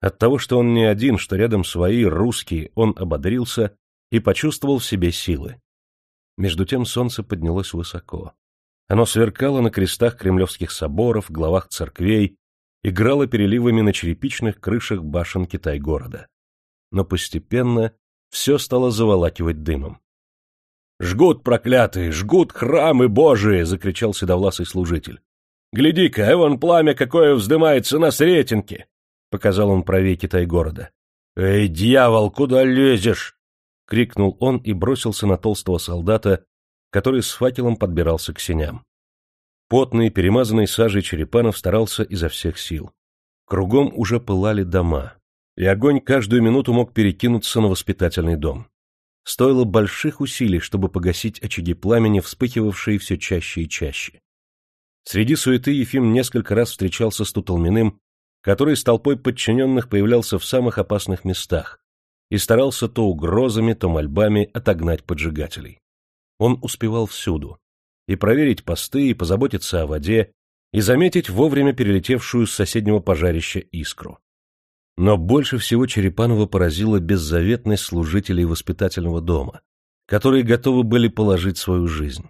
От того, что он не один, что рядом свои, русские, он ободрился и почувствовал в себе силы. Между тем солнце поднялось высоко. Оно сверкало на крестах кремлевских соборов, главах церквей, играло переливами на черепичных крышах башен Китай-города. Но постепенно все стало заволакивать дымом. «Жгут, проклятые, жгут храмы божии!» — закричал седовласый служитель. «Гляди-ка, эвон пламя какое вздымается на Сретенке!» — показал он правее Китай-города. «Эй, дьявол, куда лезешь?» — крикнул он и бросился на толстого солдата, который с факелом подбирался к сеням. Потный, перемазанный сажей Черепанов старался изо всех сил. Кругом уже пылали дома, и огонь каждую минуту мог перекинуться на воспитательный дом. Стоило больших усилий, чтобы погасить очаги пламени, вспыхивавшие все чаще и чаще. Среди суеты Ефим несколько раз встречался с Туталминым, который с толпой подчиненных появлялся в самых опасных местах, и старался то угрозами, то мольбами отогнать поджигателей. Он успевал всюду. И проверить посты, и позаботиться о воде, и заметить вовремя перелетевшую с соседнего пожарища искру. Но больше всего Черепанова поразила беззаветность служителей воспитательного дома, которые готовы были положить свою жизнь.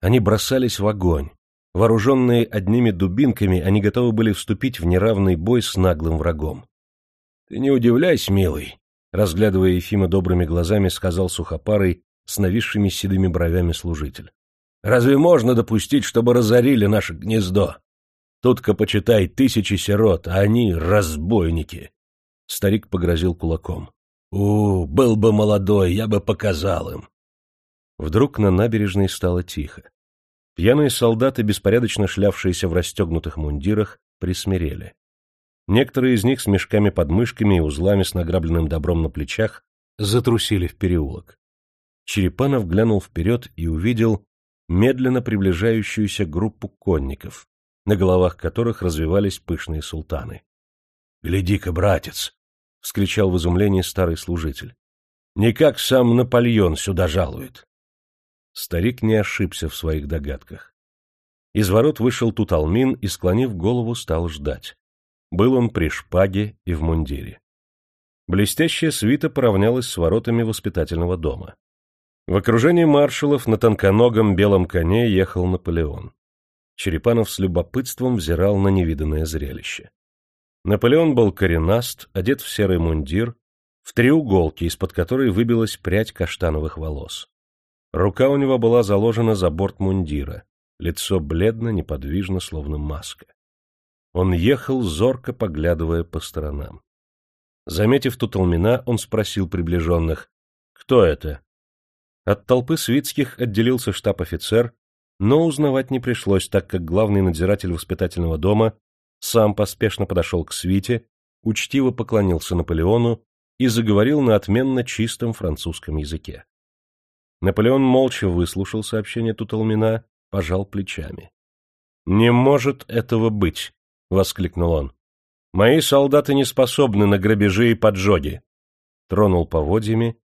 Они бросались в огонь. Вооруженные одними дубинками, они готовы были вступить в неравный бой с наглым врагом. — Ты не удивляйся, милый, Разглядывая Ефима добрыми глазами, сказал сухопарый с нависшими седыми бровями служитель. «Разве можно допустить, чтобы разорили наше гнездо? Тут-ка, почитай, тысячи сирот, а они — разбойники!» Старик погрозил кулаком. «У, был бы молодой, я бы показал им!» Вдруг на набережной стало тихо. Пьяные солдаты, беспорядочно шлявшиеся в расстегнутых мундирах, присмирели. Некоторые из них с мешками под мышками и узлами с награбленным добром на плечах затрусили в переулок. Черепанов глянул вперед и увидел медленно приближающуюся группу конников, на головах которых развивались пышные султаны. — Гляди-ка, братец! — вскричал в изумлении старый служитель. — Никак сам Наполеон сюда жалует. Старик не ошибся в своих догадках. Из ворот вышел Туталмин и, склонив голову, стал ждать. Был он при шпаге и в мундире. Блестящая свита поравнялась с воротами воспитательного дома. В окружении маршалов на тонконогом белом коне ехал Наполеон. Черепанов с любопытством взирал на невиданное зрелище. Наполеон был коренаст, одет в серый мундир, в треуголке, из-под которой выбилась прядь каштановых волос. Рука у него была заложена за борт мундира, лицо бледно, неподвижно, словно маска. Он ехал, зорко поглядывая по сторонам. Заметив Туталмина, он спросил приближенных, Кто это? От толпы свитских отделился штаб-офицер, но узнавать не пришлось, так как главный надзиратель воспитательного дома сам поспешно подошел к свите, учтиво поклонился Наполеону и заговорил на отменно чистом французском языке. Наполеон молча выслушал сообщение Туталмина, пожал плечами. — Не может этого быть! — воскликнул он. — Мои солдаты не способны на грабежи и поджоги! Тронул поводьями,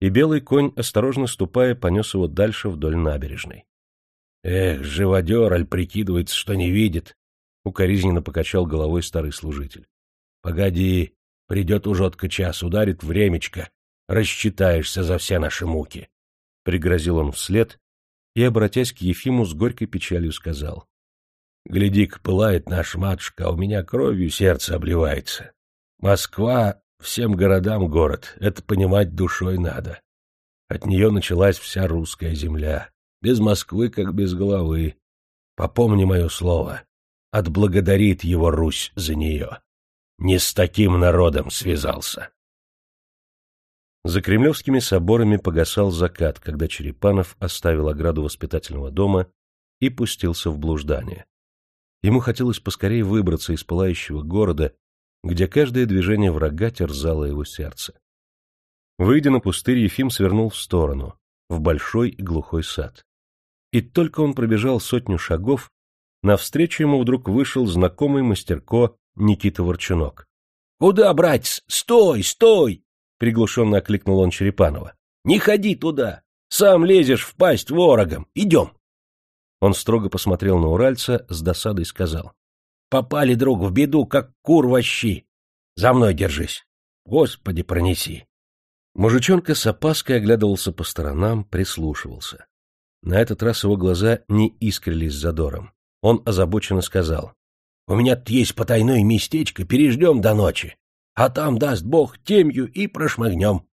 и белый конь, осторожно ступая, понес его дальше вдоль набережной. — Эх, живодер, аль прикидывается, что не видит! — укоризненно покачал головой старый служитель. — Погоди, придет ужотка час, ударит времечко, рассчитаешься за все наши муки. Пригрозил он вслед и, обратясь к Ефиму, с горькой печалью сказал. — Гляди-ка, пылает наш матушка, а у меня кровью сердце обливается. Москва всем городам город, это понимать душой надо. От нее началась вся русская земля. Без Москвы, как без головы. Попомни мое слово. Отблагодарит его Русь за нее. Не с таким народом связался. За кремлевскими соборами погасал закат, когда Черепанов оставил ограду воспитательного дома и пустился в блуждание. Ему хотелось поскорее выбраться из пылающего города, где каждое движение врага терзало его сердце. Выйдя на пустырь, Ефим свернул в сторону, в большой и глухой сад. И только он пробежал сотню шагов, навстречу ему вдруг вышел знакомый мастерко Никита Ворчунок. — Куда, братец? Стой, стой! — приглушенно окликнул он Черепанова. — Не ходи туда! Сам лезешь в пасть ворогом! Идем! Он строго посмотрел на Уральца, с досадой сказал. — Попали, друг, в беду, как кур во. За мной держись. Господи, пронеси. Мужичонка с опаской оглядывался по сторонам, прислушивался. На этот раз его глаза не искрились задором. Он озабоченно сказал. — У меня тут есть потайное местечко, переждем до ночи а там, даст бог, темью и прошмыгнем.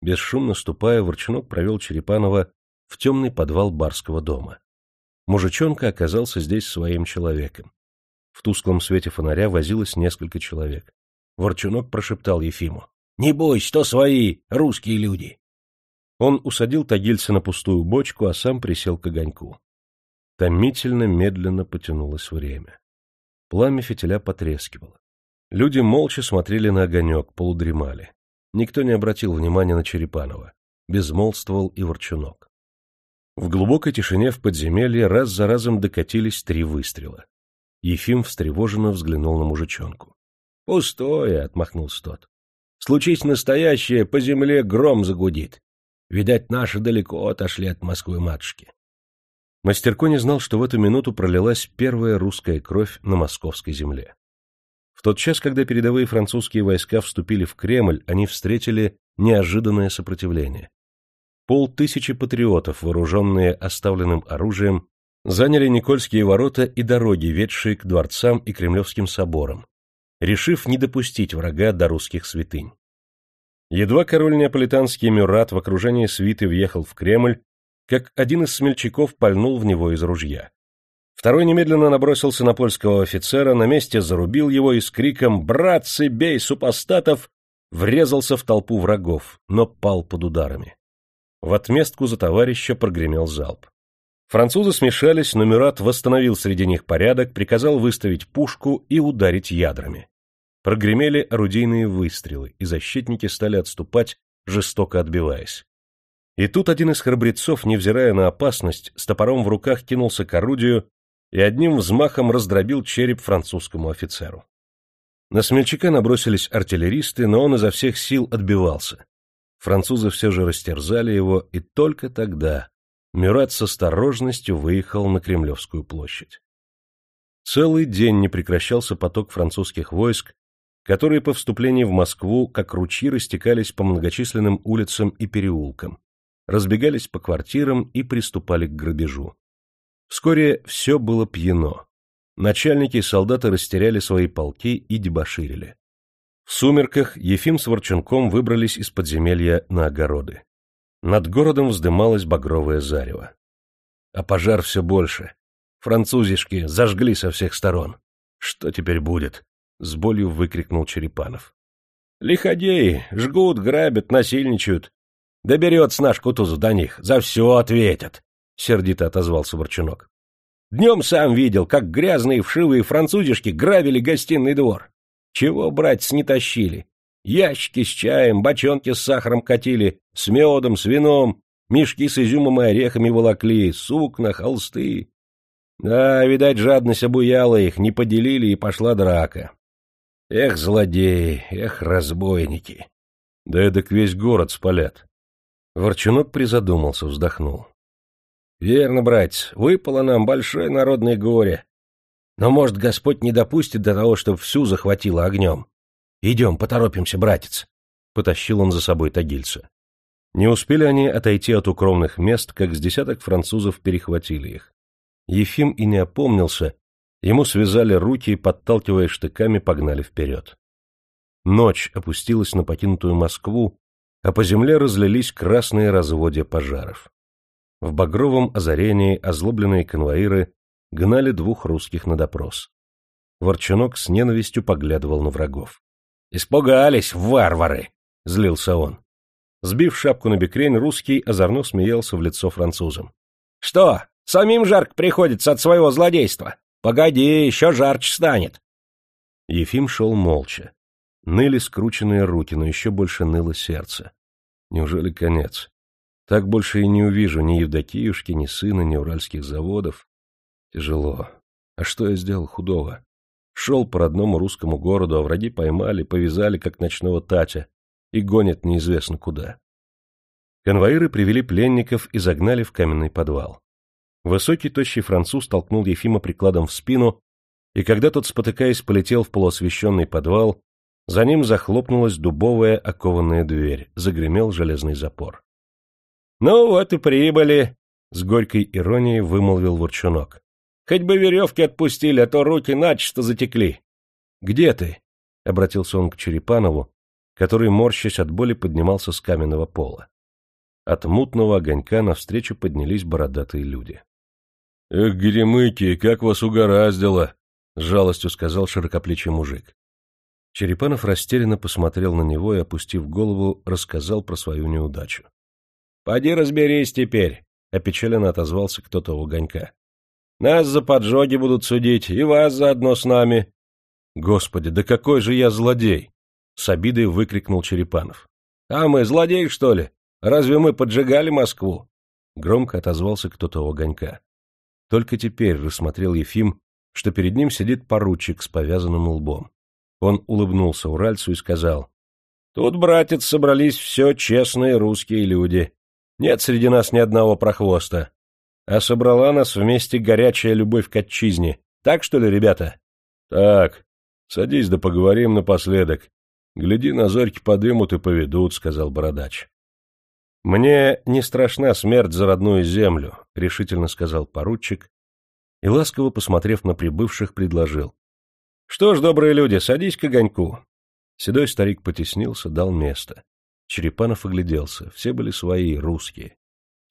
Бесшумно ступая, Ворчунок провел Черепанова в темный подвал барского дома. Мужичонка оказался здесь своим человеком. В тусклом свете фонаря возилось несколько человек. Ворчунок прошептал Ефиму. — Не бойся, то свои, русские люди. Он усадил Тагильца на пустую бочку, а сам присел к огоньку. Томительно, медленно потянулось время. Пламя фитиля потрескивало. Люди молча смотрели на огонек, полудремали. Никто не обратил внимания на Черепанова. Безмолвствовал и Ворчунок. В глубокой тишине в подземелье раз за разом докатились три выстрела. Ефим встревоженно взглянул на мужичонку. — Пустое, — отмахнулся тот. — Случись настоящее, по земле гром загудит. Видать, наши далеко отошли от Москвы-матушки. Мастерко не знал, что в эту минуту пролилась первая русская кровь на московской земле. В тот час, когда передовые французские войска вступили в Кремль, они встретили неожиданное сопротивление. Полтысячи патриотов, вооруженные оставленным оружием, заняли Никольские ворота и дороги, ведшие к дворцам и Кремлевским соборам, решив не допустить врага до русских святынь. Едва король неаполитанский Мюрат в окружении свиты въехал в Кремль, как один из смельчаков пальнул в него из ружья. Второй немедленно набросился на польского офицера, на месте зарубил его и с криком «Братцы, бей супостатов!» врезался в толпу врагов, но пал под ударами. В отместку за товарища прогремел залп. Французы смешались, но Мюрат восстановил среди них порядок, приказал выставить пушку и ударить ядрами. Прогремели орудийные выстрелы, и защитники стали отступать, жестоко отбиваясь. И тут один из храбрецов, невзирая на опасность, с топором в руках кинулся к орудию и одним взмахом раздробил череп французскому офицеру. На смельчака набросились артиллеристы, но он изо всех сил отбивался. Французы все же растерзали его, и только тогда Мюрат с осторожностью выехал на Кремлевскую площадь. Целый день не прекращался поток французских войск, которые по вступлении в Москву как ручьи растекались по многочисленным улицам и переулкам, разбегались по квартирам и приступали к грабежу. Вскоре все было пьяно. Начальники и солдаты растеряли свои полки и дебоширили. В сумерках Ефим с Ворчунком выбрались из подземелья на огороды. Над городом вздымалось багровое зарево. А пожар все больше. Французишки зажгли со всех сторон. Что теперь будет? С болью выкрикнул Черепанов. Лиходеи, жгут, грабят, насильничают. Доберется наш Кутузов до них, за все ответят, — сердито отозвался Ворчунок. Днем сам видел, как грязные вшивые французишки грабили гостиный двор. Чего, братец, не тащили? Ящики с чаем, бочонки с сахаром катили, с медом, с вином, мешки с изюмом и орехами волокли, сукна, холсты. Да, видать, жадность обуяла их, не поделили, и пошла драка. Эх, злодеи, эх, разбойники. Да эдак весь город спалят. Ворчунок призадумался, вздохнул. Верно, братец, выпало нам большое народное горе. Но, может, Господь не допустит до того, чтобы всю захватило огнем. Идем, поторопимся, братец. Потащил он за собой тагильца. Не успели они отойти от укромных мест, как с десяток французов перехватили их. Ефим и не опомнился, ему связали руки и, подталкивая штыками, погнали вперед. Ночь опустилась на покинутую Москву, а по земле разлились красные разводья пожаров. В багровом озарении озлобленные конвоиры гнали двух русских на допрос. Ворчунок с ненавистью поглядывал на врагов. «Испугались, варвары!» — злился он. Сбив шапку на бекрень, русский озорно смеялся в лицо французам. «Что, Самим жарко приходится от своего злодейства. Погоди, еще жарче станет. Ефим шел молча. Ныли скрученные руки, но еще больше ныло сердце. Неужели конец? Так больше и не увижу ни Евдокиюшки, ни сына, ни уральских заводов. Тяжело. А что я сделал худого? Шел по родному русскому городу, а враги поймали, повязали, как ночного Татя, и гонят неизвестно куда. Конвоиры привели пленников и загнали в каменный подвал. Высокий, тощий француз толкнул Ефима прикладом в спину, и когда тот, спотыкаясь, полетел в полуосвещенный подвал, за ним захлопнулась дубовая окованная дверь, загремел железный запор. — Ну вот и прибыли, — с горькой иронией вымолвил Ворчунок. — Хоть бы веревки отпустили, а то руки начисто затекли. — Где ты? — обратился он к Черепанову, который, морщась от боли, поднимался с каменного пола. От мутного огонька навстречу поднялись бородатые люди. «Эх, Геремыки, как вас угораздило!» — с жалостью сказал широкоплечий мужик. Черепанов растерянно посмотрел на него и, опустив голову, рассказал про свою неудачу. — Поди разберись теперь, — опечаленно отозвался кто-то у огонька. — Нас за поджоги будут судить, и вас заодно с нами. — Господи, да какой же я злодей! — с обидой выкрикнул Черепанов. — А мы злодеи, что ли? Разве мы поджигали Москву? Громко отозвался кто-то у огонька. Только теперь рассмотрел Ефим, что перед ним сидит поручик с повязанным лбом. Он улыбнулся уральцу и сказал, «Тут, братец, собрались все честные русские люди. Нет среди нас ни одного прохвоста. А собрала нас вместе горячая любовь к отчизне. Так, что ли, ребята?» «Так, садись да поговорим напоследок. Гляди, на зорьки подымут и поведут», — сказал бородач. «Мне не страшна смерть за родную землю», — решительно сказал поручик и, ласково посмотрев на прибывших, предложил. «Что ж, добрые люди, садись к огоньку». Седой старик потеснился, дал место. Черепанов огляделся, все были свои, русские.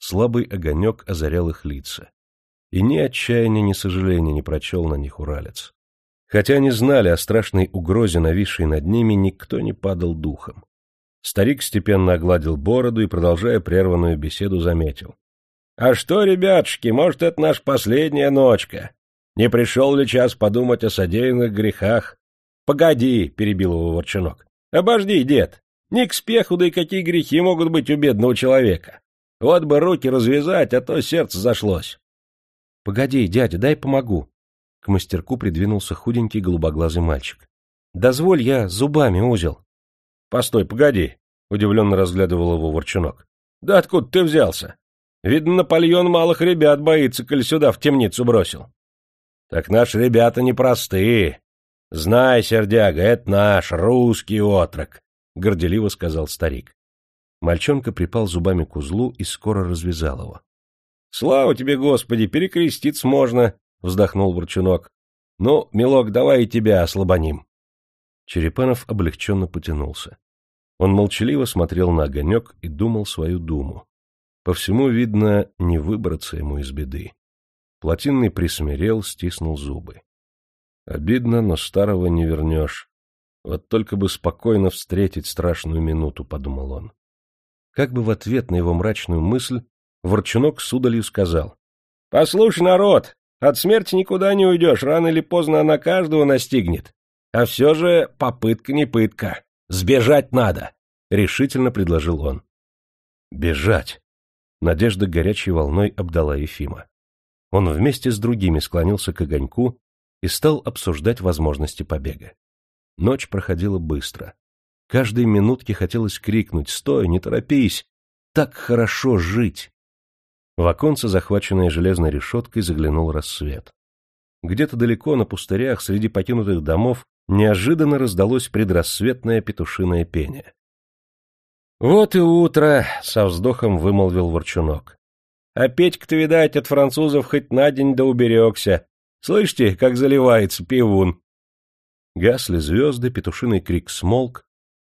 Слабый огонек озарял их лица. И ни отчаяния, ни сожаления не прочел на них уралец. Хотя они знали о страшной угрозе, нависшей над ними, никто не падал духом. Старик степенно огладил бороду и, продолжая прерванную беседу, заметил. — А что, ребятушки, может, это наша последняя ночка? Не пришел ли час подумать о содеянных грехах? — Погоди, — перебил его Ворчунок. — Обожди, дед. Не к спеху, да и какие грехи могут быть у бедного человека. Вот бы руки развязать, а то сердце зашлось. — Погоди, дядя, дай помогу. К мастерку придвинулся худенький голубоглазый мальчик. — Дозволь, я зубами узел. Постой, погоди, — удивленно разглядывал его Ворчунок. — Да откуда ты взялся? Видно, Наполеон малых ребят боится, коль сюда в темницу бросил. — Так наши ребята непростые. Знай, сердяга, это наш русский отрок, — горделиво сказал старик. Мальчонка припал зубами к узлу и скоро развязал его. — Слава тебе, Господи, перекреститься можно, — вздохнул Ворчунок. — Ну, милок, давай и тебя ослабоним. Черепанов облегченно потянулся. Он молчаливо смотрел на огонек и думал свою думу. По всему, видно, не выбраться ему из беды. Плотинный присмирел, стиснул зубы. Обидно, но старого не вернешь. Вот только бы спокойно встретить страшную минуту, — подумал он. Как бы в ответ на его мрачную мысль Ворчунок с удалью сказал. — Послушай, народ, от смерти никуда не уйдешь, рано или поздно она каждого настигнет. А все же попытка не пытка. Сбежать надо, — решительно предложил он. Бежать. Надежда горячей волной обдала Ефима. Он вместе с другими склонился к огоньку и стал обсуждать возможности побега. Ночь проходила быстро. Каждой минутке хотелось крикнуть «Стой, не торопись! Так хорошо жить!» В оконце, захваченное железной решеткой, заглянул рассвет. Где-то далеко на пустырях, среди покинутых домов, неожиданно раздалось предрассветное петушиное пение. «Вот и утро!» — со вздохом вымолвил Ворчунок. «А Петька-то, видать, от французов хоть на день да уберегся. Слышите, как заливается пивун?» Гасли звезды, петушиный крик смолк,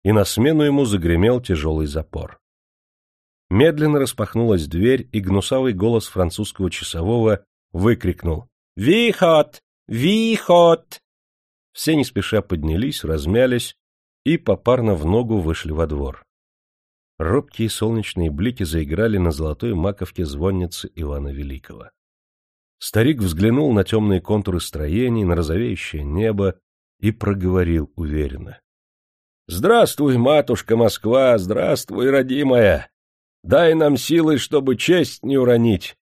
и на смену ему загремел тяжелый запор. Медленно распахнулась дверь, и гнусавый голос французского часового выкрикнул «Вихот! Вихот!» Все не спеша поднялись, размялись и попарно в ногу вышли во двор. Робкие солнечные блики заиграли на золотой маковке звонницы Ивана Великого. Старик взглянул на темные контуры строений, на розовеющее небо и проговорил уверенно. — Здравствуй, матушка Москва, здравствуй, родимая! Дай нам силы, чтобы честь не уронить!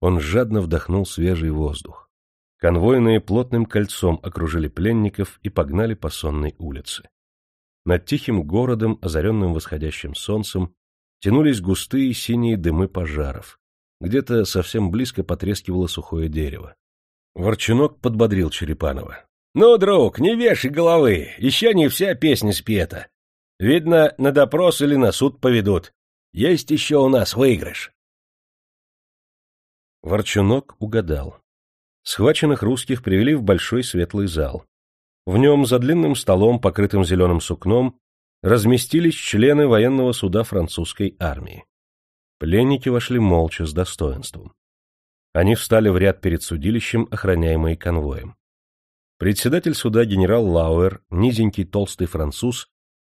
Он жадно вдохнул свежий воздух. Конвойные плотным кольцом окружили пленников и погнали по сонной улице. Над тихим городом, озаренным восходящим солнцем, тянулись густые синие дымы пожаров. Где-то совсем близко потрескивало сухое дерево. Ворчунок подбодрил Черепанова. — Ну, друг, не вешай головы, еще не вся песня спета. Видно, на допрос или на суд поведут. Есть еще у нас выигрыш. Ворчунок угадал. Схваченных русских привели в большой светлый зал. В нем за длинным столом, покрытым зеленым сукном, разместились члены военного суда французской армии. Пленники вошли молча, с достоинством. Они встали в ряд перед судилищем, охраняемые конвоем. Председатель суда генерал Лауэр, низенький толстый француз,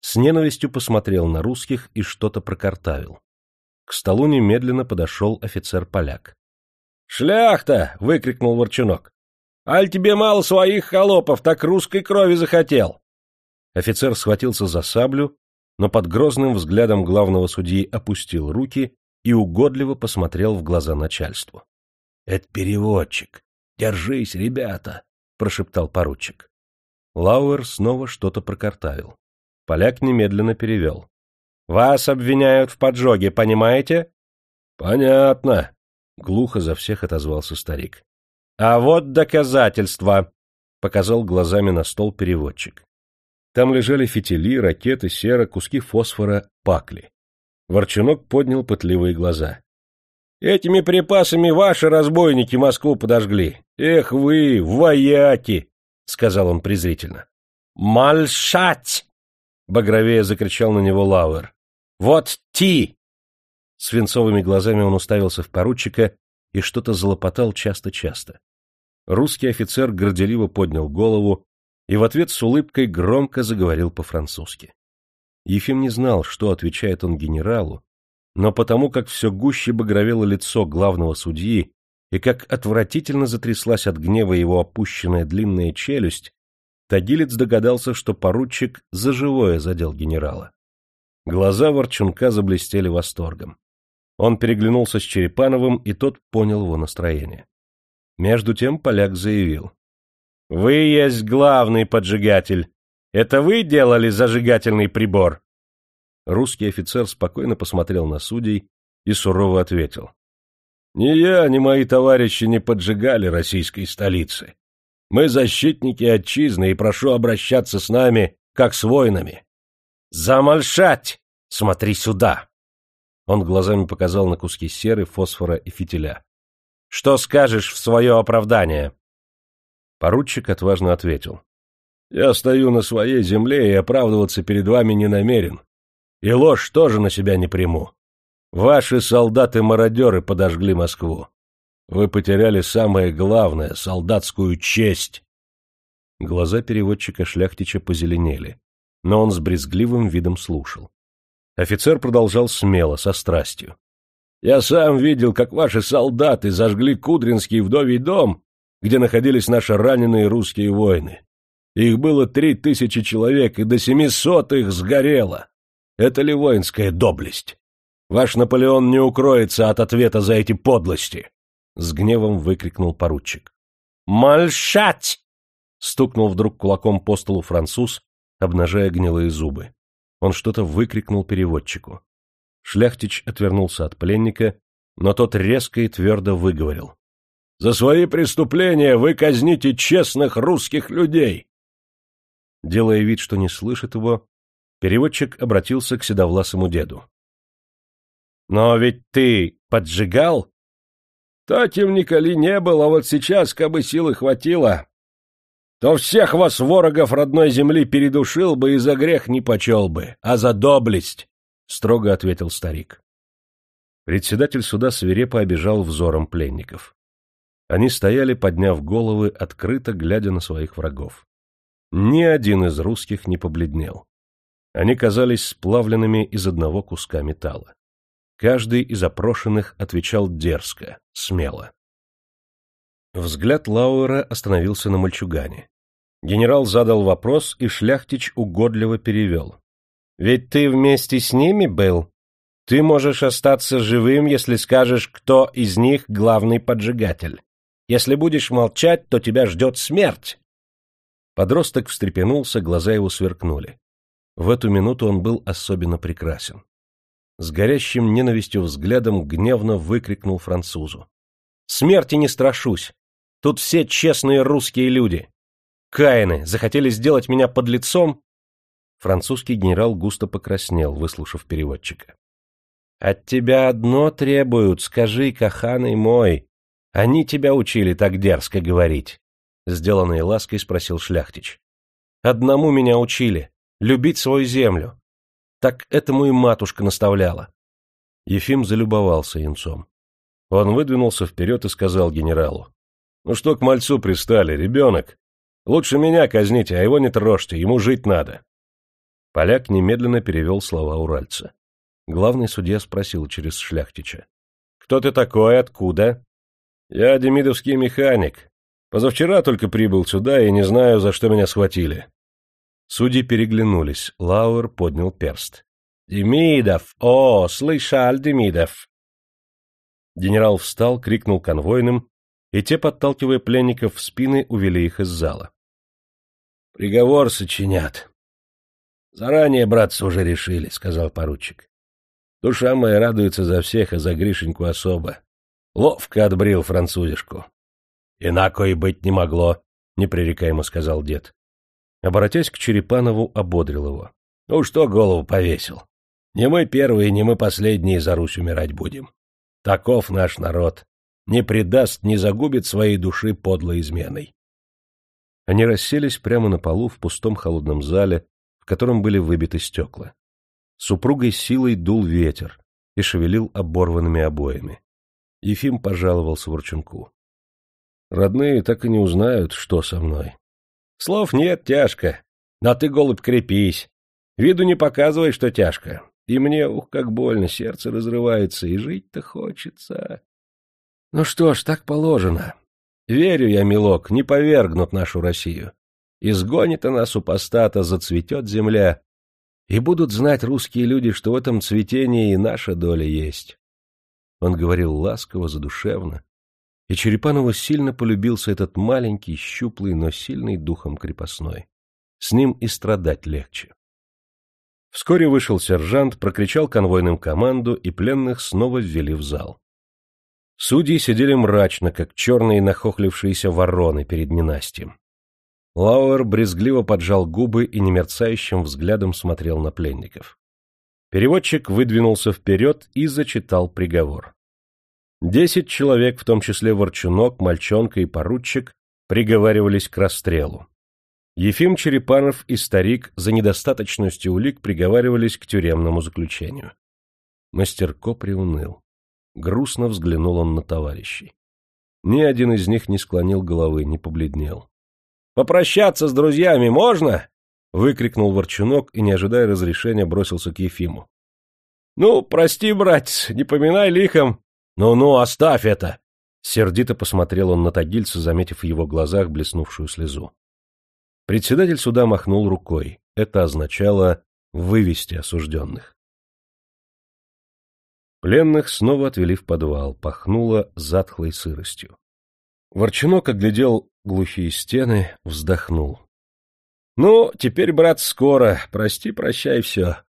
с ненавистью посмотрел на русских и что-то прокартавил. К столу немедленно подошел офицер-поляк. «Шляхта!» — выкрикнул Ворчунок. Аль тебе мало своих холопов, так русской крови захотел. Офицер схватился за саблю, но под грозным взглядом главного судьи опустил руки и угодливо посмотрел в глаза начальству. — Это переводчик. Держись, ребята, — прошептал поручик. Лауэр снова что-то прокартавил. Поляк немедленно перевел. — Вас обвиняют в поджоге, понимаете? — Понятно, — глухо за всех отозвался старик. «А вот доказательства!» — показал глазами на стол переводчик. Там лежали фитили, ракеты, сера, куски фосфора, пакли. Ворчунок поднял пытливые глаза. «Этими припасами ваши разбойники Москву подожгли. Эх вы, вояки!» — сказал он презрительно. «Мальшать!» — багровее закричал на него Лауэр. «Вот ти!» Свинцовыми глазами он уставился в поручика и что-то залопотал часто-часто. Русский офицер горделиво поднял голову и в ответ с улыбкой громко заговорил по-французски. Ефим не знал, что отвечает он генералу, но потому как все гуще багровело лицо главного судьи и как отвратительно затряслась от гнева его опущенная длинная челюсть, Тагилец догадался, что поручик за живое задел генерала. Глаза Ворчунка заблестели восторгом. Он переглянулся с Черепановым, и тот понял его настроение. Между тем поляк заявил. — Вы есть главный поджигатель. Это вы делали зажигательный прибор? Русский офицер спокойно посмотрел на судей и сурово ответил. — Ни я, ни мои товарищи не поджигали российской столицы. Мы защитники отчизны, и прошу обращаться с нами, как с воинами. — Замолчать! Смотри сюда! Он глазами показал на куски серы, фосфора и фитиля. Что скажешь в свое оправдание? Поручик отважно ответил. Я стою на своей земле и оправдываться перед вами не намерен. И ложь тоже на себя не приму. Ваши солдаты-мародеры подожгли Москву. Вы потеряли самое главное — солдатскую честь. Глаза переводчика Шляхтича позеленели, но он с брезгливым видом слушал. Офицер продолжал смело, со страстью. «Я сам видел, как ваши солдаты зажгли Кудринский вдовий дом, где находились наши раненые русские воины. Их было три тысячи человек, и до семисот их сгорело. Это ли воинская доблесть? Ваш Наполеон не укроется от ответа за эти подлости!» С гневом выкрикнул поручик. «Мальшать!» — стукнул вдруг кулаком по столу француз, обнажая гнилые зубы. Он что-то выкрикнул переводчику. Шляхтич отвернулся от пленника, но тот резко и твердо выговорил. — За свои преступления вы казните честных русских людей! Делая вид, что не слышит его, переводчик обратился к седовласому деду. — Но ведь ты поджигал? — Таким николи не было, а вот сейчас, кабы силы хватило, то всех вас, ворогов родной земли, передушил бы и за грех не почел бы, а за доблесть, — строго ответил старик. Председатель суда свирепо обижал взором пленников. Они стояли, подняв головы, открыто глядя на своих врагов. Ни один из русских не побледнел. Они казались сплавленными из одного куска металла. Каждый из опрошенных отвечал дерзко, смело. Взгляд Лауэра остановился на мальчугане. Генерал задал вопрос, и Шляхтич угодливо перевел. «Ведь ты вместе с ними был? Ты можешь остаться живым, если скажешь, кто из них главный поджигатель. Если будешь молчать, то тебя ждет смерть!» Подросток встрепенулся, глаза его сверкнули. В эту минуту он был особенно прекрасен. С горящим ненавистью взглядом гневно выкрикнул французу. «Смерти не страшусь! Тут все честные русские люди! Каины захотели сделать меня под лицом. Французский генерал густо покраснел, выслушав переводчика. От тебя одно требуют, скажи, каханый мой. Они тебя учили так дерзко говорить. Сделанной лаской спросил шляхтич. Одному меня учили — любить свою землю. Так этому и матушка наставляла. Ефим залюбовался янцом. Он выдвинулся вперед и сказал генералу. — Ну что к мальцу пристали, ребенок? Лучше меня казните, а его не трожьте, ему жить надо. Поляк немедленно перевел слова уральца. Главный судья спросил через шляхтича. — Кто ты такой, откуда? — Я демидовский механик. Позавчера только прибыл сюда и не знаю, за что меня схватили. Судьи переглянулись. Лауэр поднял перст. — Демидов! О, слышал, Демидов! Генерал встал, крикнул конвойным, и те, подталкивая пленников в спины, увели их из зала. — Приговор сочинят. — Заранее, братцы, уже решили, — сказал поручик. — Душа моя радуется за всех, и за Гришеньку особо. Ловко отбрил французишку. — Инако и быть не могло, — непререкаемо сказал дед. Обратясь к Черепанову, ободрил его. — Ну что голову повесил? Не мы первые, не мы последние за Русь умирать будем. Таков наш народ не предаст, не загубит своей души подлой изменой. Они расселись прямо на полу в пустом холодном зале, в котором были выбиты стекла. Супругой силой дул ветер и шевелил оборванными обоями. Ефим пожаловался Ворчунку. Родные так и не узнают, что со мной. Слов нет, тяжко. Но ты, голубь, крепись. Виду не показывай, что тяжко. И мне, ух, как больно, сердце разрывается, и жить-то хочется. Ну что ж, так положено. Верю я, милок, не повергнут нашу Россию. Изгонит она супостата, зацветет земля, и будут знать русские люди, что в этом цветении и наша доля есть. Он говорил ласково, задушевно, и Черепанову сильно полюбился этот маленький, щуплый, но сильный духом крепостной. С ним и страдать легче. Вскоре вышел сержант, прокричал конвойным команду, и пленных снова ввели в зал. Судьи сидели мрачно, как черные нахохлившиеся вороны перед ненастьем. Лауэр брезгливо поджал губы и немерцающим взглядом смотрел на пленников. Переводчик выдвинулся вперед и зачитал приговор. Десять человек, в том числе Ворчунок, Мальчонка и поручик, приговаривались к расстрелу. Ефим Черепанов и старик за недостаточностью улик приговаривались к тюремному заключению. Мастерко приуныл. Грустно взглянул он на товарищей. Ни один из них не склонил головы, не побледнел. — Попрощаться с друзьями можно? — выкрикнул Ворчунок и, не ожидая разрешения, бросился к Ефиму. Ну, прости, братец, не поминай лихом. Ну-ну, оставь это. Сердито посмотрел он на Тагильца, заметив в его глазах блеснувшую слезу. Председатель суда махнул рукой. Это означало вывести осужденных. Пленных снова отвели в подвал, пахнуло затхлой сыростью. Ворчунок оглядел глухие стены, вздохнул. — Ну, теперь, брат, скоро. Прости, прощай все.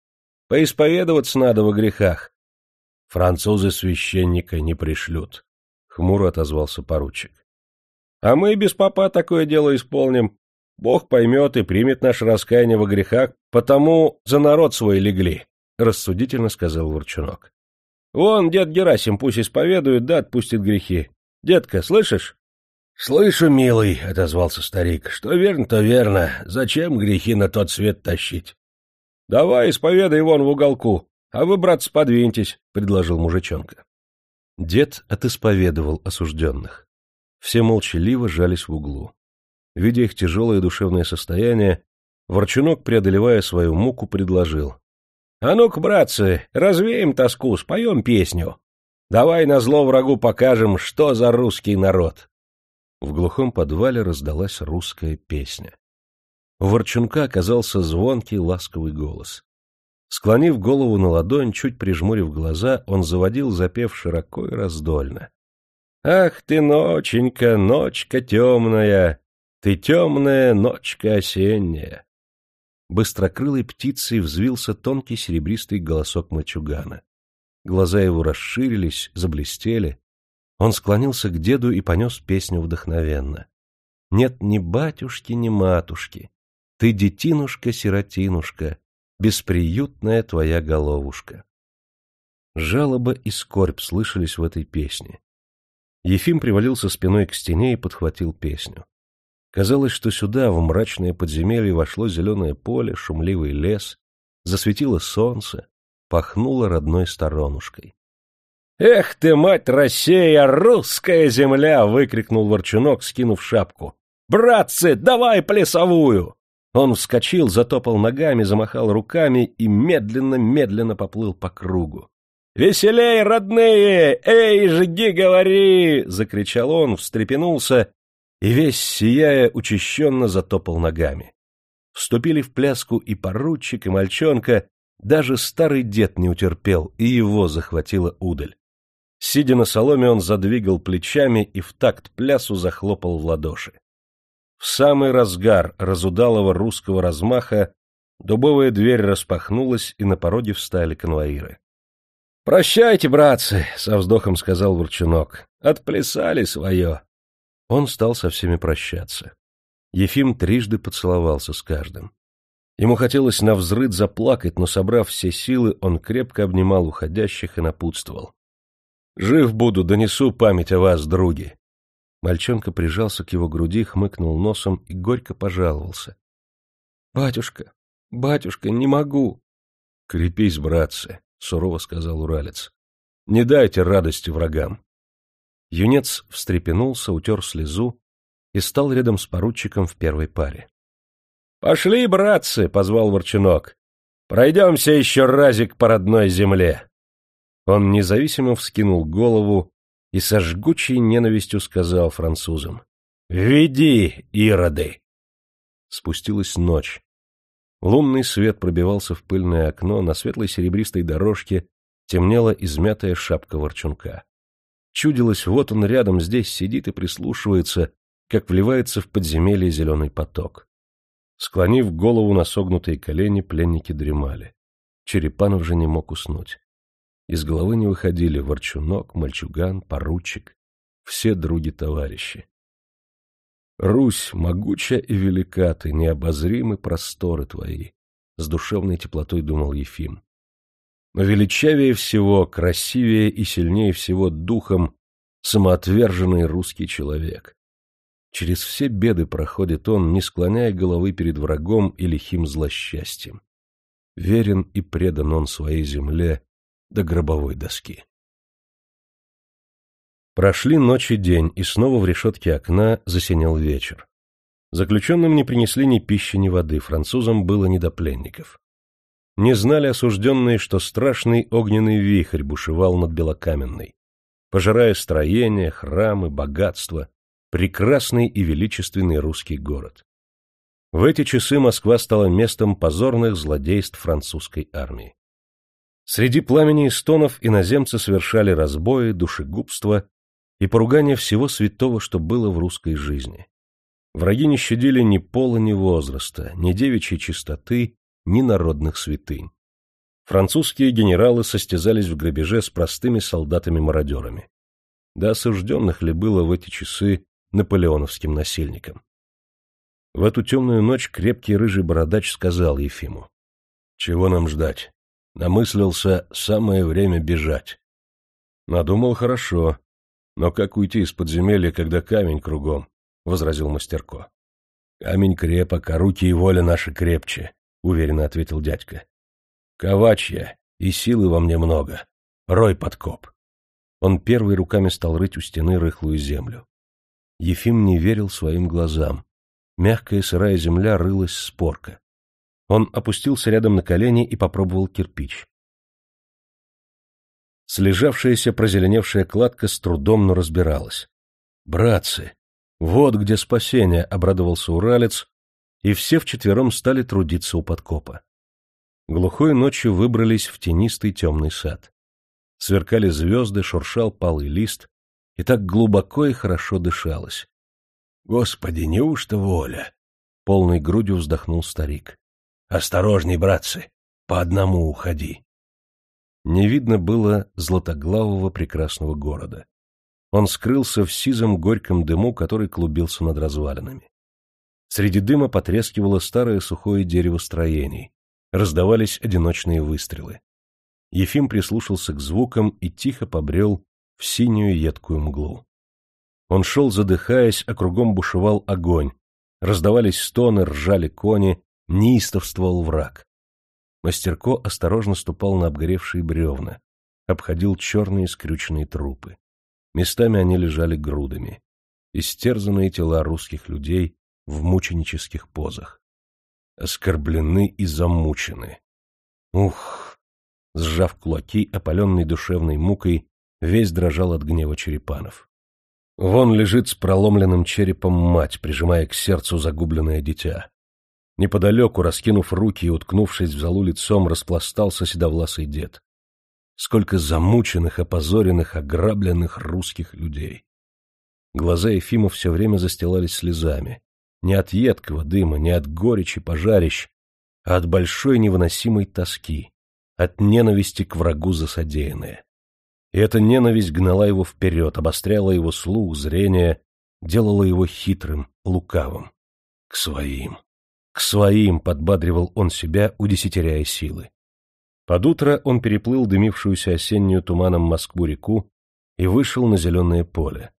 Поисповедоваться надо во грехах. — Французы священника не пришлют, — хмуро отозвался поручик. — А мы без папа такое дело исполним. Бог поймет и примет наше раскаяние во грехах, потому за народ свой легли, — рассудительно сказал Ворчунок. — Вон дед Герасим пусть исповедует, да отпустит грехи. Детка, слышишь? — Слышу, милый, — отозвался старик. — Что верно, то верно. Зачем грехи на тот свет тащить? — Давай, исповедай вон в уголку, а вы, братцы, подвиньтесь, — предложил мужичонка. Дед отисповедовал осужденных. Все молчаливо жались в углу. Видя их тяжелое душевное состояние, Ворчунок, преодолевая свою муку, предложил. — А ну-ка, братцы, развеем тоску, споем песню. Давай на зло врагу покажем, что за русский народ. В глухом подвале раздалась русская песня. У Ворчунка оказался звонкий, ласковый голос. Склонив голову на ладонь, чуть прижмурив глаза, он заводил запев широко и раздольно. «Ах ты, ноченька, ночка темная, ты темная ночка осенняя!» Быстрокрылой птицей взвился тонкий серебристый голосок мальчугана. Глаза его расширились, заблестели, он склонился к деду и понес песню вдохновенно. Нет ни батюшки, ни матушки. Ты детинушка-сиротинушка, бесприютная твоя головушка. Жалоба и скорбь слышались в этой песне. Ефим привалился спиной к стене и подхватил песню. Казалось, что сюда, в мрачное подземелье, вошло зеленое поле, шумливый лес, засветило солнце, пахнуло родной сторонушкой. «Эх ты, мать Россия, русская земля!» — выкрикнул Ворчунок, скинув шапку. «Братцы, давай плясовую!» Он вскочил, затопал ногами, замахал руками и медленно-медленно поплыл по кругу. «Веселей, родные! Эй, жги, говори!» — закричал он, встрепенулся и весь, сияя, учащенно затопал ногами. Вступили в пляску и поручик, и мальчонка, даже старый дед не утерпел, и его захватила удаль. Сидя на соломе, он задвигал плечами и в такт плясу захлопал в ладоши. В самый разгар разудалого русского размаха дубовая дверь распахнулась, и на пороге встали конвоиры. — Прощайте, братцы, — со вздохом сказал Ворчунок. — Отплясали свое. Он стал со всеми прощаться. Ефим трижды поцеловался с каждым. Ему хотелось навзрыд заплакать, но, собрав все силы, он крепко обнимал уходящих и напутствовал. Жив буду, донесу память о вас, други. Мальчонка прижался к его груди, хмыкнул носом и горько пожаловался. — Батюшка, батюшка, не могу. — Крепись, братцы, — сурово сказал уралец. — Не дайте радости врагам. Юнец встрепенулся, утер слезу и стал рядом с поручиком в первой паре. — Пошли, братцы, — позвал Ворчунок. — Пройдемся еще разик по родной земле. Он независимо вскинул голову и со жгучей ненавистью сказал французам «Веди, ироды!» Спустилась ночь. Лунный свет пробивался в пыльное окно, на светлой серебристой дорожке темнела измятая шапка ворчунка. Чудилось, вот он рядом здесь сидит и прислушивается, как вливается в подземелье зеленый поток. Склонив голову на согнутые колени, пленники дремали. Черепанов же не мог уснуть. Из головы не выходили Ворчунок, Мальчуган, Поручик, все други-товарищи. Русь, могуча и велика ты, необозримы просторы твои, с душевной теплотой думал Ефим. Но величавее всего, красивее и сильнее всего духом самоотверженный русский человек. Через все беды проходит он, не склоняя головы перед врагом и лихим злосчастьем. Верен и предан он своей земле, до гробовой доски. Прошли ночь и день, и снова в решетке окна засинел вечер. Заключенным не принесли ни пищи, ни воды, французам было не до пленников. Не знали осужденные, что страшный огненный вихрь бушевал над Белокаменной, пожирая строения, храмы, богатства, прекрасный и величественный русский город. В эти часы Москва стала местом позорных злодейств французской армии. Среди пламени и стонов иноземцы совершали разбои, душегубства и поругание всего святого, что было в русской жизни. Враги не щадили ни пола, ни возраста, ни девичьей чистоты, ни народных святынь. Французские генералы состязались в грабеже с простыми солдатами-мародерами. Да осужденных ли было в эти часы наполеоновским насильникам? В эту темную ночь крепкий рыжий бородач сказал Ефиму. — Чего нам ждать? Намыслился, самое время бежать. Надумал хорошо, но как уйти из подземелья, когда камень кругом? — возразил Мастерко. — Камень крепок, а руки и воля наши крепче, — уверенно ответил дядька. — Ковач я, и силы во мне много. Рой подкоп. Он первой руками стал рыть у стены рыхлую землю. Ефим не верил своим глазам. Мягкая сырая земля рылась спорка. Он опустился рядом на колени и попробовал кирпич. Слежавшаяся прозеленевшая кладка с трудом, но разбиралась. «Братцы! Вот где спасение!» — обрадовался уралец, и все вчетвером стали трудиться у подкопа. Глухой ночью выбрались в тенистый темный сад. Сверкали звезды, шуршал палый лист, и так глубоко и хорошо дышалось. Господи, неужто воля? Полной грудью вздохнул старик. Осторожней, братцы, по одному уходи. Не видно было златоглавого прекрасного города. Он скрылся в сизом горьком дыму, который клубился над развалинами. Среди дыма потрескивало старое сухое дерево строений. Раздавались одиночные выстрелы. Ефим прислушался к звукам и тихо побрел в синюю едкую мглу. Он шел, задыхаясь, а кругом бушевал огонь. Раздавались стоны, ржали кони, неистовствовал враг. Мастерко осторожно ступал на обгоревшие бревна, обходил черные скрюченные трупы. Местами они лежали грудами. Истерзанные тела русских людей в мученических позах. Оскорблены и замучены. Ух! Сжав кулаки, опаленный душевной мукой, весь дрожал от гнева Черепанов. Вон лежит с проломленным черепом мать, прижимая к сердцу загубленное дитя. Неподалеку, раскинув руки и уткнувшись в залу лицом, распластался седовласый дед. Сколько замученных, опозоренных, ограбленных русских людей! Глаза Ефима все время застилались слезами. Не от едкого дыма, не от горечи пожарищ, а от большой невыносимой тоски, от ненависти к врагу за содеянное. И эта ненависть гнала его вперед, обостряла его слух, зрение, делала его хитрым, лукавым. К своим. К своим подбадривал он себя, удесятеряя силы. Под утро он переплыл дымившуюся осеннюю туманом Москву-реку и вышел на зеленое поле.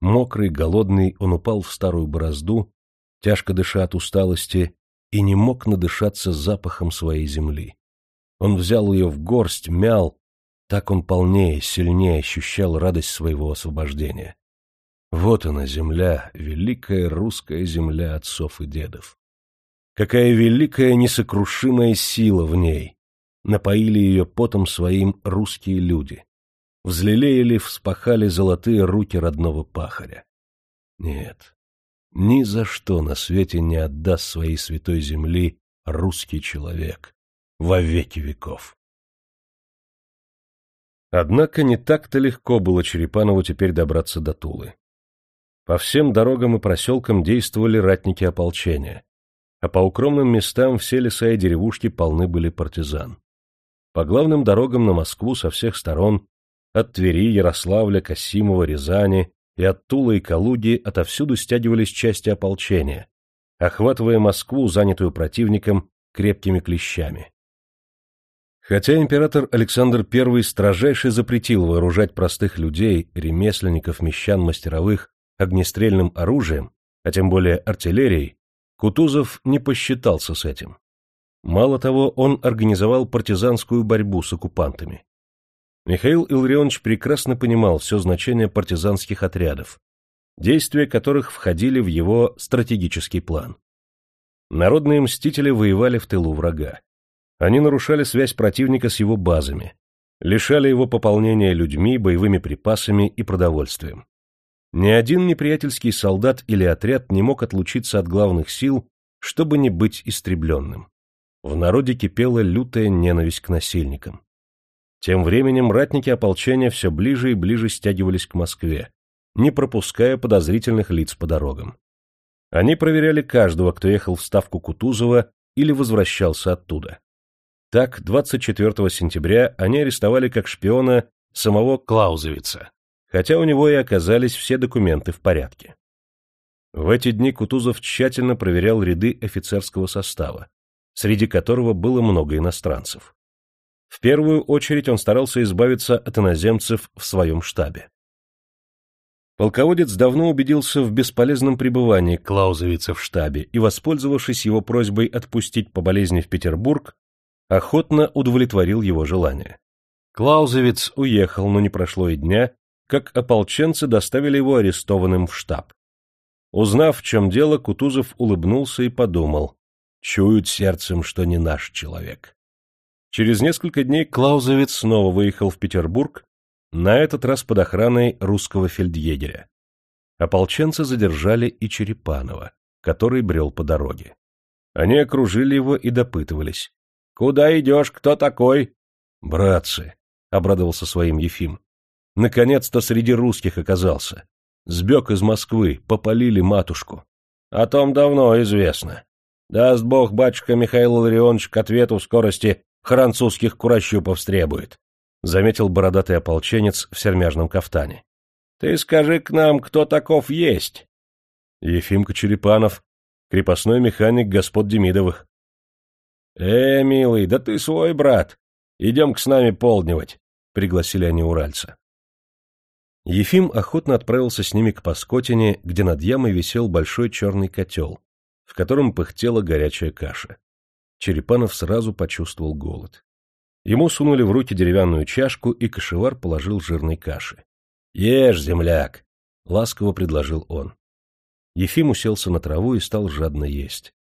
Мокрый, голодный, он упал в старую борозду, тяжко дыша от усталости, и не мог надышаться запахом своей земли. Он взял ее в горсть, мял, так он полнее, сильнее ощущал радость своего освобождения. Вот она, земля, великая русская земля отцов и дедов. Какая великая несокрушимая сила в ней! Напоили ее потом своим русские люди. Взлелеяли, вспахали золотые руки родного пахаря. Нет, ни за что на свете не отдаст своей святой земли русский человек во веки веков. Однако не так-то легко было Черепанову теперь добраться до Тулы. По всем дорогам и проселкам действовали ратники ополчения, а по укромным местам все леса и деревушки полны были партизан. По главным дорогам на Москву со всех сторон, от Твери, Ярославля, Касимова, Рязани и от Тулы и Калуги отовсюду стягивались части ополчения, охватывая Москву, занятую противником, крепкими клещами. Хотя император Александр I строжайше запретил вооружать простых людей, ремесленников, мещан, мастеровых огнестрельным оружием, а тем более артиллерией, Кутузов не посчитался с этим. Мало того, он организовал партизанскую борьбу с оккупантами. Михаил Илларионович прекрасно понимал все значение партизанских отрядов, действия которых входили в его стратегический план. Народные мстители воевали в тылу врага. Они нарушали связь противника с его базами, лишали его пополнения людьми, боевыми припасами и продовольствием. Ни один неприятельский солдат или отряд не мог отлучиться от главных сил, чтобы не быть истребленным. В народе кипела лютая ненависть к насильникам. Тем временем ратники ополчения все ближе и ближе стягивались к Москве, не пропуская подозрительных лиц по дорогам. Они проверяли каждого, кто ехал в ставку Кутузова или возвращался оттуда. Так, 24 сентября они арестовали как шпиона самого Клаузевица, хотя у него и оказались все документы в порядке. В эти дни Кутузов тщательно проверял ряды офицерского состава, среди которого было много иностранцев. В первую очередь он старался избавиться от иноземцев в своем штабе. Полководец давно убедился в бесполезном пребывании Клаузевица в штабе и, воспользовавшись его просьбой отпустить по болезни в Петербург, охотно удовлетворил его желание. Клаузевиц уехал, но не прошло и дня, как ополченцы доставили его арестованным в штаб. Узнав, в чем дело, Кутузов улыбнулся и подумал, чуют сердцем, что не наш человек. Через несколько дней Клаузевиц снова выехал в Петербург, на этот раз под охраной русского фельдъегеря. Ополченцы задержали и Черепанова, который брел по дороге. Они окружили его и допытывались. — Куда идешь? Кто такой? — Братцы, — обрадовался своим Ефим. — Наконец-то среди русских оказался. Сбег из Москвы, попалили матушку. — О том давно известно. Даст бог, батюшка Михаил Ларионович к ответу в скорости французских курощупов стребует, — заметил бородатый ополченец в сермяжном кафтане. — Ты скажи к нам, кто таков есть? — Ефимка Черепанов, крепостной механик господ Демидовых. — Э, милый, да ты свой брат. Идем-ка с нами полдневать, — пригласили они уральца. Ефим охотно отправился с ними к Паскотине, где над ямой висел большой черный котел, в котором пыхтела горячая каша. Черепанов сразу почувствовал голод. Ему сунули в руки деревянную чашку, и кошевар положил жирной каши. — Ешь, земляк! — ласково предложил он. Ефим уселся на траву и стал жадно есть.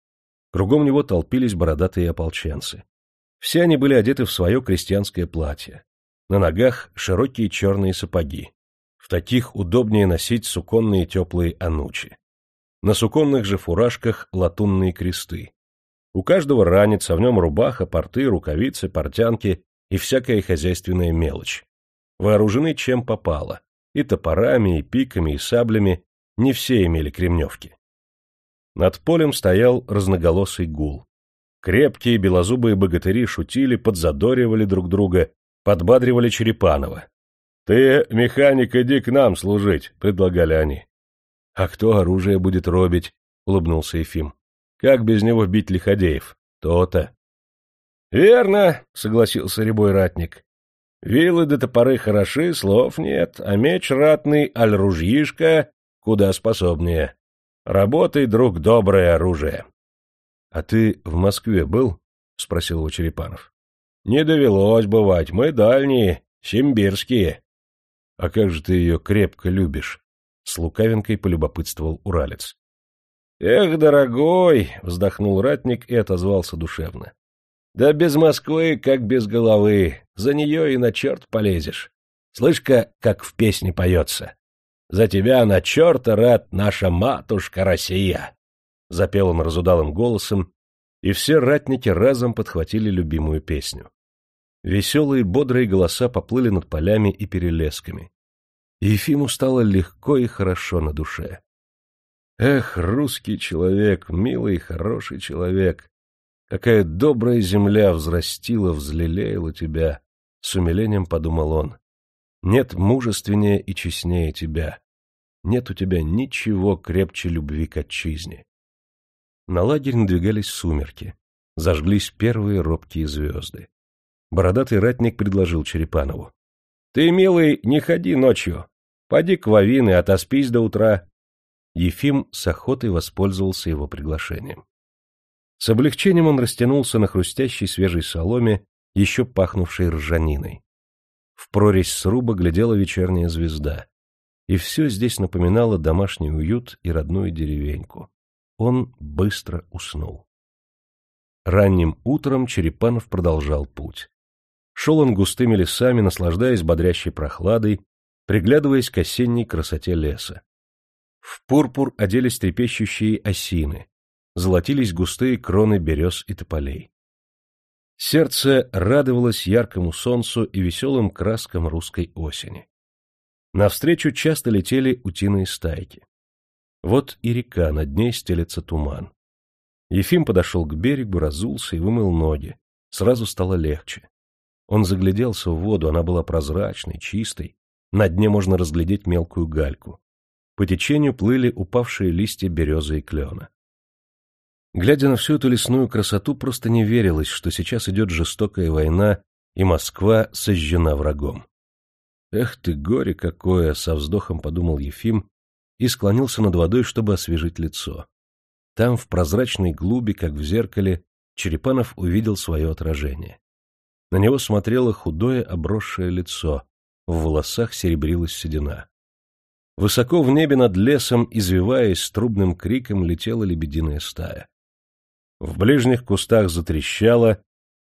Кругом него толпились бородатые ополченцы. Все они были одеты в свое крестьянское платье. На ногах широкие черные сапоги. В таких удобнее носить суконные теплые анучи. На суконных же фуражках латунные кресты. У каждого ранец, а в нем рубаха, порты, рукавицы, портянки и всякая хозяйственная мелочь. Вооружены чем попало. И топорами, и пиками, и саблями. Не все имели кремневки. Над полем стоял разноголосый гул. Крепкие белозубые богатыри шутили, подзадоривали друг друга, подбадривали Черепанова. — Ты, механик, иди к нам служить, — предлагали они. — А кто оружие будет робить? — улыбнулся Ефим. Как без него бить лиходеев? То-то. — Верно, — согласился рябой ратник. — Вилы да топоры хороши, слов нет, а меч ратный, аль ружьишка куда способнее. Работай, друг, доброе оружие. — А ты в Москве был? — спросил его Черепанов. — Не довелось бывать, мы дальние, симбирские. — А как же ты ее крепко любишь? — с лукавинкой полюбопытствовал Уралец. «Эх, дорогой!» — вздохнул ратник и отозвался душевно. «Да без Москвы, как без головы, за нее и на черт полезешь. Слышь-ка, как в песне поется. За тебя на черта рад наша матушка Россия!» Запел он разудалым голосом, и все ратники разом подхватили любимую песню. Веселые бодрые голоса поплыли над полями и перелесками. Ефиму стало легко и хорошо на душе. Эх, русский человек, милый хороший человек, какая добрая земля взрастила, взлелеяла тебя, с умилением подумал он. Нет мужественнее и честнее тебя. Нет у тебя ничего крепче любви к отчизне. На лагерь надвигались сумерки. Зажглись первые робкие звезды. Бородатый ратник предложил Черепанову. — Ты, милый, не ходи ночью. Поди к Вавин и отоспись до утра. Ефим с охотой воспользовался его приглашением. С облегчением он растянулся на хрустящей свежей соломе, еще пахнувшей ржаниной. В прорезь сруба глядела вечерняя звезда, и все здесь напоминало домашний уют и родную деревеньку. Он быстро уснул. Ранним утром Черепанов продолжал путь. Шел он густыми лесами, наслаждаясь бодрящей прохладой, приглядываясь к осенней красоте леса. В пурпур оделись трепещущие осины, золотились густые кроны берез и тополей. Сердце радовалось яркому солнцу и веселым краскам русской осени. Навстречу часто летели утиные стайки. Вот и река, над ней стелется туман. Ефим подошел к берегу, разулся и вымыл ноги. Сразу стало легче. Он загляделся в воду, она была прозрачной, чистой. На дне можно разглядеть мелкую гальку. По течению плыли упавшие листья березы и клена. Глядя на всю эту лесную красоту, просто не верилось, что сейчас идет жестокая война, и Москва сожжена врагом. «Эх ты, горе какое!» — со вздохом подумал Ефим и склонился над водой, чтобы освежить лицо. Там, в прозрачной глуби, как в зеркале, Черепанов увидел свое отражение. На него смотрело худое обросшее лицо, в волосах серебрилась седина. Высоко в небе над лесом, извиваясь с трубным криком, летела лебединая стая. В ближних кустах затрещало,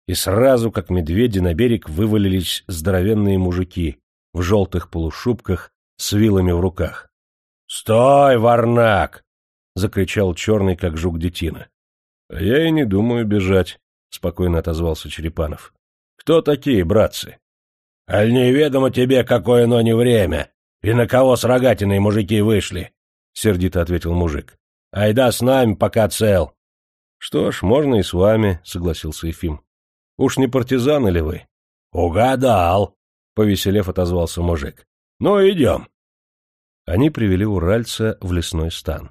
и сразу, как медведи, на берег вывалились здоровенные мужики в желтых полушубках с вилами в руках. — Стой, варнак! — закричал черный, как жук детина. — А я и не думаю бежать, — спокойно отозвался Черепанов. — Кто такие, братцы? — Аль неведомо тебе, какое но не время, и на кого с рогатиной мужики вышли, — сердито ответил мужик. — Айда с нами, пока цел. — Что ж, можно и с вами, — согласился Ефим. — Уж не партизаны ли вы? — Угадал, — повеселев отозвался мужик. — Ну, идем. Они привели уральца в лесной стан.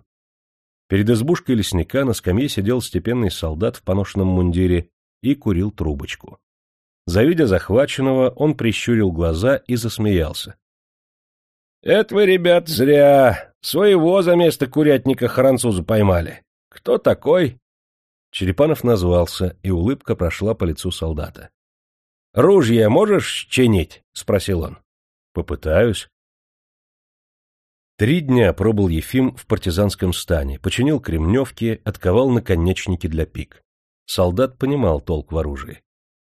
Перед избушкой лесника на скамье сидел степенный солдат в поношенном мундире и курил трубочку. Завидя захваченного, он прищурил глаза и засмеялся. — Это вы, ребят, зря. Своего за место курятника француза поймали. Кто такой? Черепанов назвался, и улыбка прошла по лицу солдата. — Ружье можешь чинить? — спросил он. — Попытаюсь. Три дня пробыл Ефим в партизанском стане, починил кремневки, отковал наконечники для пик. Солдат понимал толк в оружии.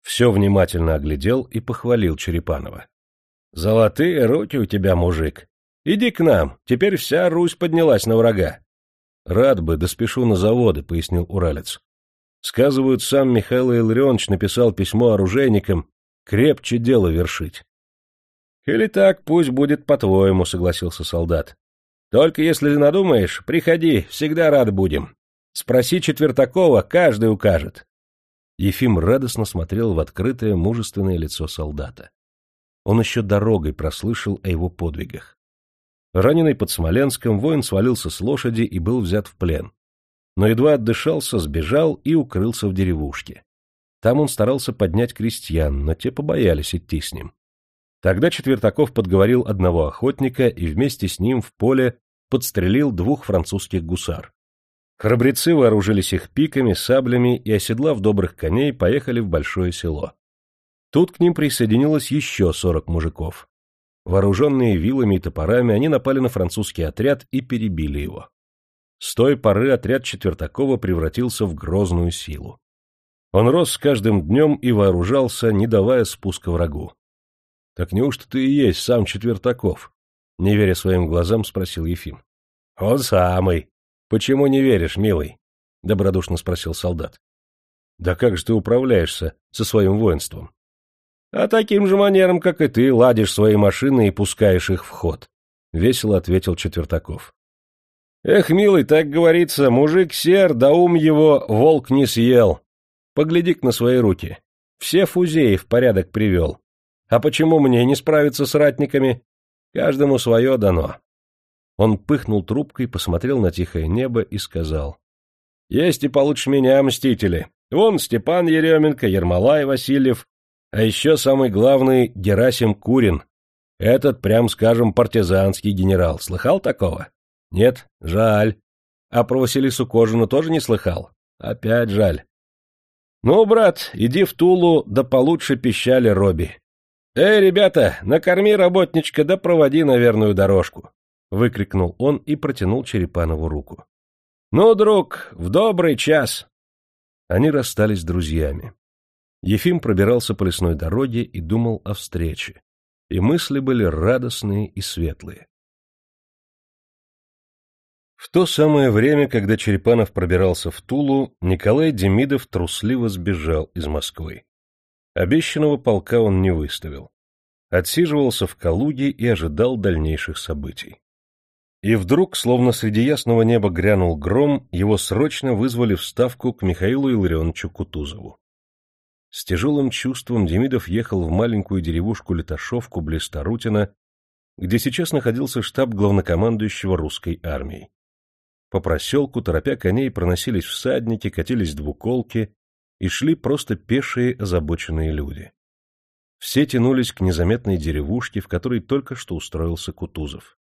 Все внимательно оглядел и похвалил Черепанова. — Золотые руки у тебя, мужик. Иди к нам, теперь вся Русь поднялась на врага. — Рад бы, да на заводы, — пояснил Уралец. Сказывают, сам Михаил Илларионович написал письмо оружейникам крепче дело вершить. — Или так, пусть будет по-твоему, — согласился солдат. — Только если надумаешь, приходи, всегда рад будем. Спроси Четвертакова, каждый укажет. Ефим радостно смотрел в открытое, мужественное лицо солдата. Он еще дорогой прослышал о его подвигах. Раненый под Смоленском, воин свалился с лошади и был взят в плен но едва отдышался, сбежал и укрылся в деревушке. Там он старался поднять крестьян, но те побоялись идти с ним. Тогда Четвертаков подговорил одного охотника и вместе с ним в поле подстрелил двух французских гусар. Храбрецы вооружились их пиками, саблями и, оседлав добрых коней, поехали в большое село. Тут к ним присоединилось еще сорок мужиков. Вооруженные вилами и топорами, они напали на французский отряд и перебили его. С той поры отряд Четвертакова превратился в грозную силу. Он рос с каждым днем и вооружался, не давая спуска врагу. — Так неужто ты и есть сам Четвертаков? — не веря своим глазам, спросил Ефим. — Он самый. Почему не веришь, милый? — добродушно спросил солдат. — Да как же ты управляешься со своим воинством? — А таким же манером, как и ты, ладишь свои машины и пускаешь их в ход, — весело ответил Четвертаков. Эх, милый, так говорится, мужик сер, да ум его волк не съел. Погляди на свои руки. Все фузеи в порядок привел. А почему мне не справиться с ратниками? Каждому свое дано. Он пыхнул трубкой, посмотрел на тихое небо и сказал. Есть и получше меня мстители. Вон Степан Еременко, Ермолай Васильев, а еще самый главный Герасим Курин. Этот, прям скажем, партизанский генерал. Слыхал такого? Нет, жаль. А про Василису Кожину тоже не слыхал? Опять жаль. Ну, брат, иди в Тулу, да получше пищали Робби. Эй, ребята, накорми работничка, да проводи на верную дорожку. Выкрикнул он и протянул Черепанову руку. Ну, друг, в добрый час. Они расстались друзьями. Ефим пробирался по лесной дороге и думал о встрече. И мысли были радостные и светлые. В то самое время, когда Черепанов пробирался в Тулу, Николай Демидов трусливо сбежал из Москвы. Обещанного полка он не выставил. Отсиживался в Калуге и ожидал дальнейших событий. И вдруг, словно среди ясного неба грянул гром, его срочно вызвали в ставку к Михаилу Илларионовичу Кутузову. С тяжелым чувством Демидов ехал в маленькую деревушку-леташовку близ Тарутина, где сейчас находился штаб главнокомандующего русской армией. По проселку, торопя коней, проносились всадники, катились двуколки и шли просто пешие озабоченные люди. Все тянулись к незаметной деревушке, в которой только что устроился Кутузов.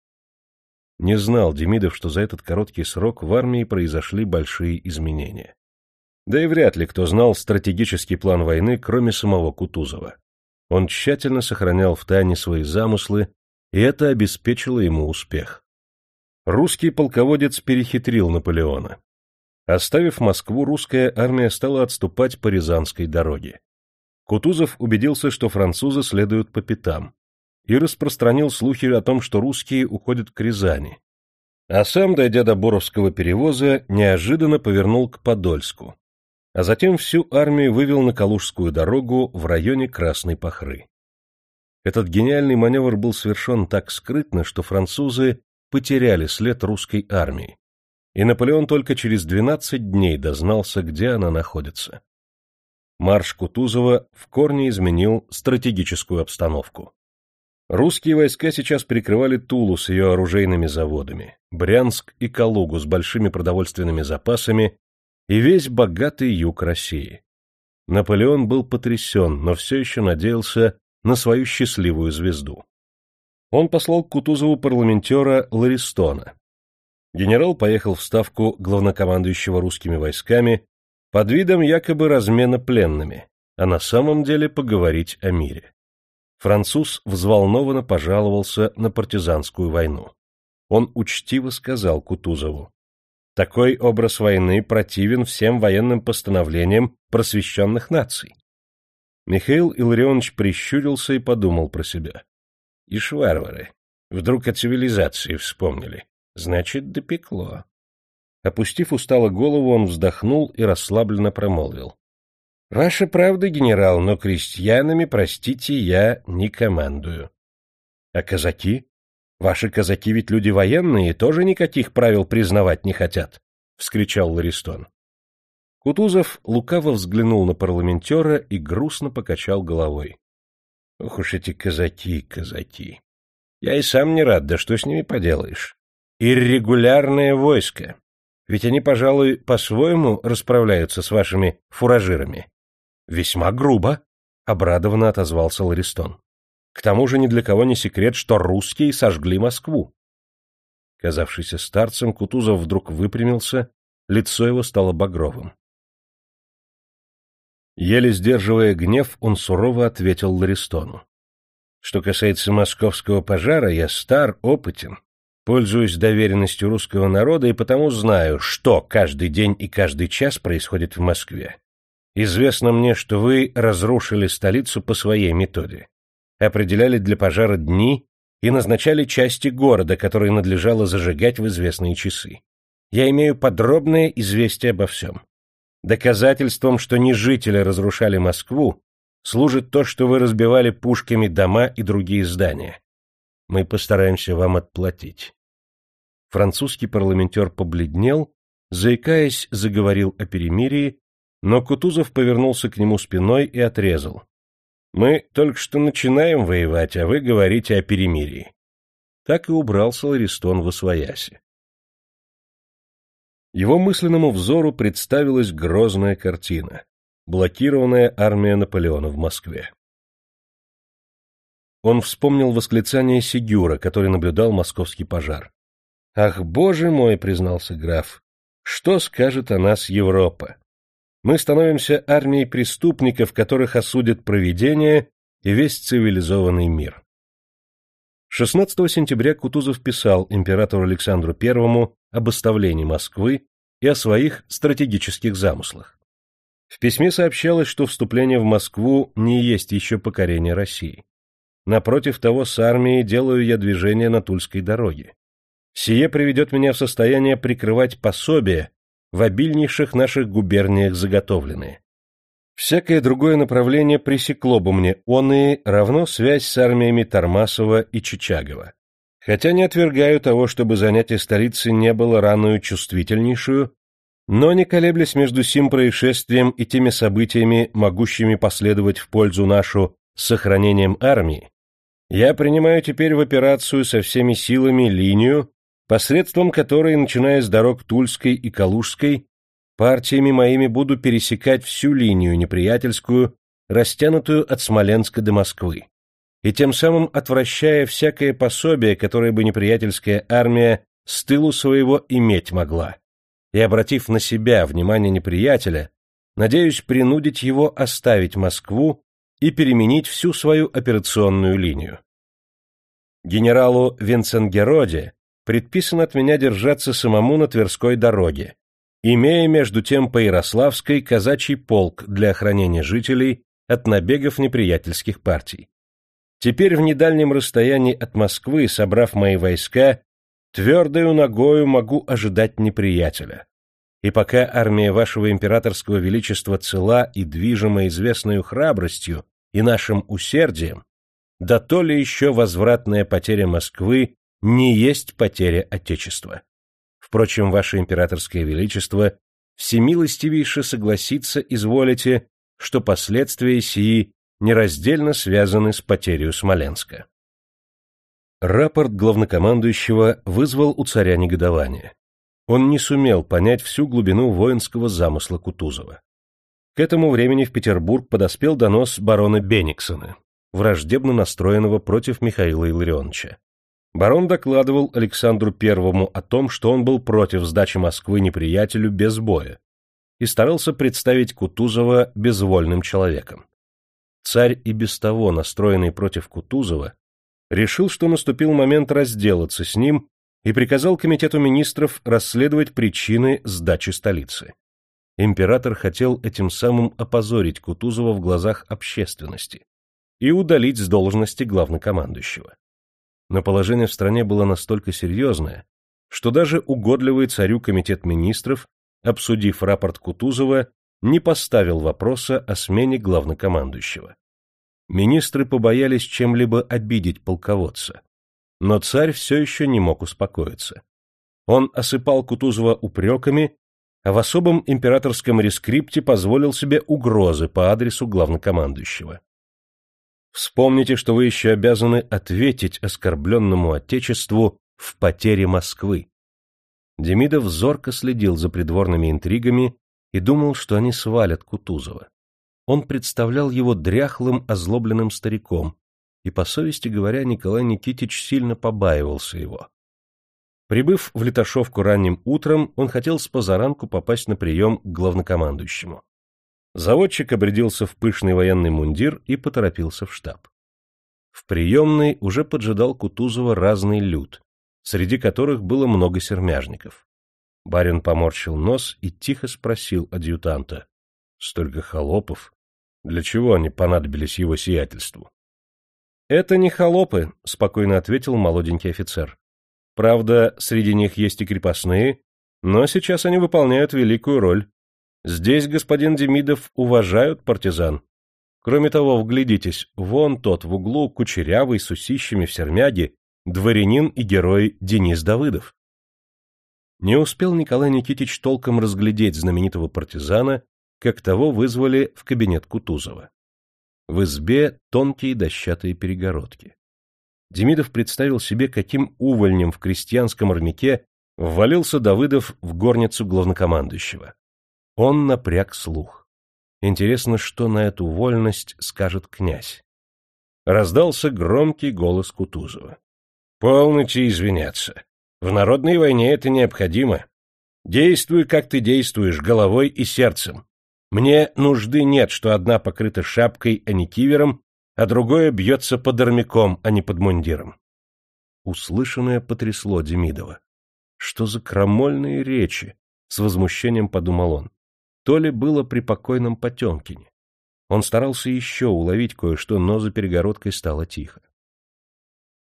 Не знал Демидов, что за этот короткий срок в армии произошли большие изменения. Да и вряд ли кто знал стратегический план войны, кроме самого Кутузова. Он тщательно сохранял в тайне свои замыслы, и это обеспечило ему успех. Русский полководец перехитрил Наполеона. Оставив Москву, русская армия стала отступать по Рязанской дороге. Кутузов убедился, что французы следуют по пятам и распространил слухи о том, что русские уходят к Рязани. А сам, дойдя до Боровского перевоза, неожиданно повернул к Подольску, а затем всю армию вывел на Калужскую дорогу в районе Красной Пахры. Этот гениальный маневр был совершен так скрытно, что французы потеряли след русской армии, и Наполеон только через 12 дней дознался, где она находится. Марш Кутузова в корне изменил стратегическую обстановку. Русские войска сейчас прикрывали Тулу с ее оружейными заводами, Брянск и Калугу с большими продовольственными запасами и весь богатый юг России. Наполеон был потрясен, но все еще надеялся на свою счастливую звезду. Он послал к Кутузову парламентера Ларистона. Генерал поехал в ставку главнокомандующего русскими войсками под видом якобы размена пленными, а на самом деле поговорить о мире француз взволнованно пожаловался на партизанскую войну. Он учтиво сказал Кутузову, «Такой образ войны противен всем военным постановлениям просвещенных наций». Михаил Илларионович прищурился и подумал про себя. «Ишь, варвары, вдруг о цивилизации вспомнили. Значит, допекло». Опустив устало голову, он вздохнул и расслабленно промолвил. — Ваша правда, генерал, но крестьянами, простите, я не командую. — А казаки? Ваши казаки ведь люди военные тоже никаких правил признавать не хотят, — вскричал Ларистон. Кутузов лукаво взглянул на парламентера и грустно покачал головой. — Ох уж эти казаки, казаки! Я и сам не рад, да что с ними поделаешь? Иррегулярное войско. Ведь они, пожалуй, по-своему расправляются с вашими фуражирами. Весьма грубо, обрадованно отозвался Ларистон. К тому же ни для кого не секрет, что русские сожгли Москву. Казавшийся старцем, Кутузов вдруг выпрямился, лицо его стало багровым. Еле сдерживая гнев, он сурово ответил Ларистону. Что касается московского пожара, я стар, опытен, пользуюсь доверенностью русского народа и потому знаю, что каждый день и каждый час происходит в Москве. Известно мне, что вы разрушили столицу по своей методе. Определяли для пожара дни и назначали части города, которые надлежало зажигать в известные часы. Я имею подробное известие обо всем. Доказательством, что не жители разрушали Москву, служит то, что вы разбивали пушками дома и другие здания. Мы постараемся вам отплатить. Французский парламентер побледнел, заикаясь, заговорил о перемирии, но Кутузов повернулся к нему спиной и отрезал. «Мы только что начинаем воевать, а вы говорите о перемирии». Так и убрался Ларистон в освояси. Его мысленному взору представилась грозная картина — блокированная армия Наполеона в Москве. Он вспомнил восклицание Сигюра, который наблюдал московский пожар. «Ах, боже мой!» — признался граф. «Что скажет о нас Европа? Мы становимся армией преступников, которых осудит провидение и весь цивилизованный мир. 16 сентября Кутузов писал императору Александру I об оставлении Москвы и о своих стратегических замыслах. В письме сообщалось, что вступление в Москву не есть еще покорение России. Напротив того, с армией делаю я движение на Тульской дороге. Сие приведет меня в состояние прикрывать пособия, в обильнейших наших губерниях заготовленные. Всякое другое направление пресекло бы мне он и равно связь с армиями Тормасова и Чичагова. Хотя не отвергаю того, чтобы занятие столицы не было раную чувствительнейшую, но не колеблясь между сим происшествием и теми событиями, могущими последовать в пользу нашу сохранением армии, я принимаю теперь в операцию со всеми силами линию, посредством которой, начиная с дорог Тульской и Калужской, партиями моими буду пересекать всю линию неприятельскую, растянутую от Смоленска до Москвы, и тем самым отвращая всякое пособие, которое бы неприятельская армия с тылу своего иметь могла, и, обратив на себя внимание неприятеля, надеюсь принудить его оставить Москву и переменить всю свою операционную линию. Генералу Винценгероде предписано от меня держаться самому на Тверской дороге, имея между тем по Ярославской казачий полк для охранения жителей от набегов неприятельских партий. Теперь в недальнем расстоянии от Москвы, собрав мои войска, твердою ногою могу ожидать неприятеля. И пока армия вашего императорского величества цела и движима известной храбростью и нашим усердием, да то ли еще возвратная потеря Москвы не есть потеря Отечества. Впрочем, ваше императорское величество всемилостивейше согласиться изволите, что последствия сии нераздельно связаны с потерей Смоленска. Рапорт главнокомандующего вызвал у царя негодование. Он не сумел понять всю глубину воинского замысла Кутузова. К этому времени в Петербург подоспел донос барона Бениксона, враждебно настроенного против Михаила Илларионовича. Барон докладывал Александру Первому о том, что он был против сдачи Москвы неприятелю без боя и старался представить Кутузова безвольным человеком. Царь и без того, настроенный против Кутузова, решил, что наступил момент разделаться с ним и приказал комитету министров расследовать причины сдачи столицы. Император хотел этим самым опозорить Кутузова в глазах общественности и удалить с должности главнокомандующего но положение в стране было настолько серьезное, что даже угодливый царю комитет министров, обсудив рапорт Кутузова, не поставил вопроса о смене главнокомандующего. Министры побоялись чем-либо обидеть полководца, но царь все еще не мог успокоиться. Он осыпал Кутузова упреками, а в особом императорском рескрипте позволил себе угрозы по адресу главнокомандующего. Вспомните, что вы еще обязаны ответить оскорбленному Отечеству в потере Москвы. Демидов зорко следил за придворными интригами и думал, что они свалят Кутузова. Он представлял его дряхлым, озлобленным стариком, и, по совести говоря, Николай Никитич сильно побаивался его. Прибыв в Литошовку ранним утром, он хотел с позаранку попасть на прием к главнокомандующему. Заводчик обрядился в пышный военный мундир и поторопился в штаб. В приемной уже поджидал Кутузова разный люд, среди которых было много сермяжников. Барин поморщил нос и тихо спросил адъютанта. — Столько холопов? Для чего они понадобились его сиятельству? — Это не холопы, — спокойно ответил молоденький офицер. — Правда, среди них есть и крепостные, но сейчас они выполняют великую роль. Здесь, господин Демидов, уважают партизан. Кроме того, вглядитесь, вон тот в углу, кучерявый, с усищами в сермяге, дворянин и герой Денис Давыдов. Не успел Николай Никитич толком разглядеть знаменитого партизана, как того вызвали в кабинет Кутузова. В избе тонкие дощатые перегородки. Демидов представил себе, каким увольнем в крестьянском армяке ввалился Давыдов в горницу главнокомандующего. Он напряг слух. Интересно, что на эту вольность скажет князь. Раздался громкий голос Кутузова. — Полноте извиняться. В народной войне это необходимо. Действуй, как ты действуешь, головой и сердцем. Мне нужды нет, что одна покрыта шапкой, а не кивером, а другое бьется под армяком, а не под мундиром. Услышанное потрясло Демидова. Что за крамольные речи? С возмущением подумал он. То ли было при покойном Потемкине. Он старался еще уловить кое-что, но за перегородкой стало тихо.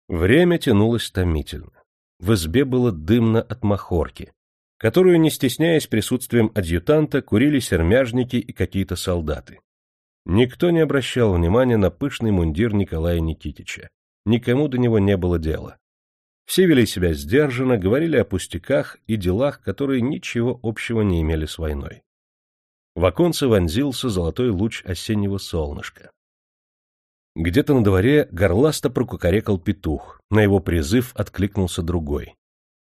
Время тянулось томительно. В избе было дымно от махорки, которую, не стесняясь присутствием адъютанта, курили сермяжники и какие-то солдаты. Никто не обращал внимания на пышный мундир Николая Никитича. Никому до него не было дела. Все вели себя сдержанно, говорили о пустяках и делах, которые ничего общего не имели с войной. В оконце вонзился золотой луч осеннего солнышка. Где-то на дворе горласто прокукарекал петух, на его призыв откликнулся другой.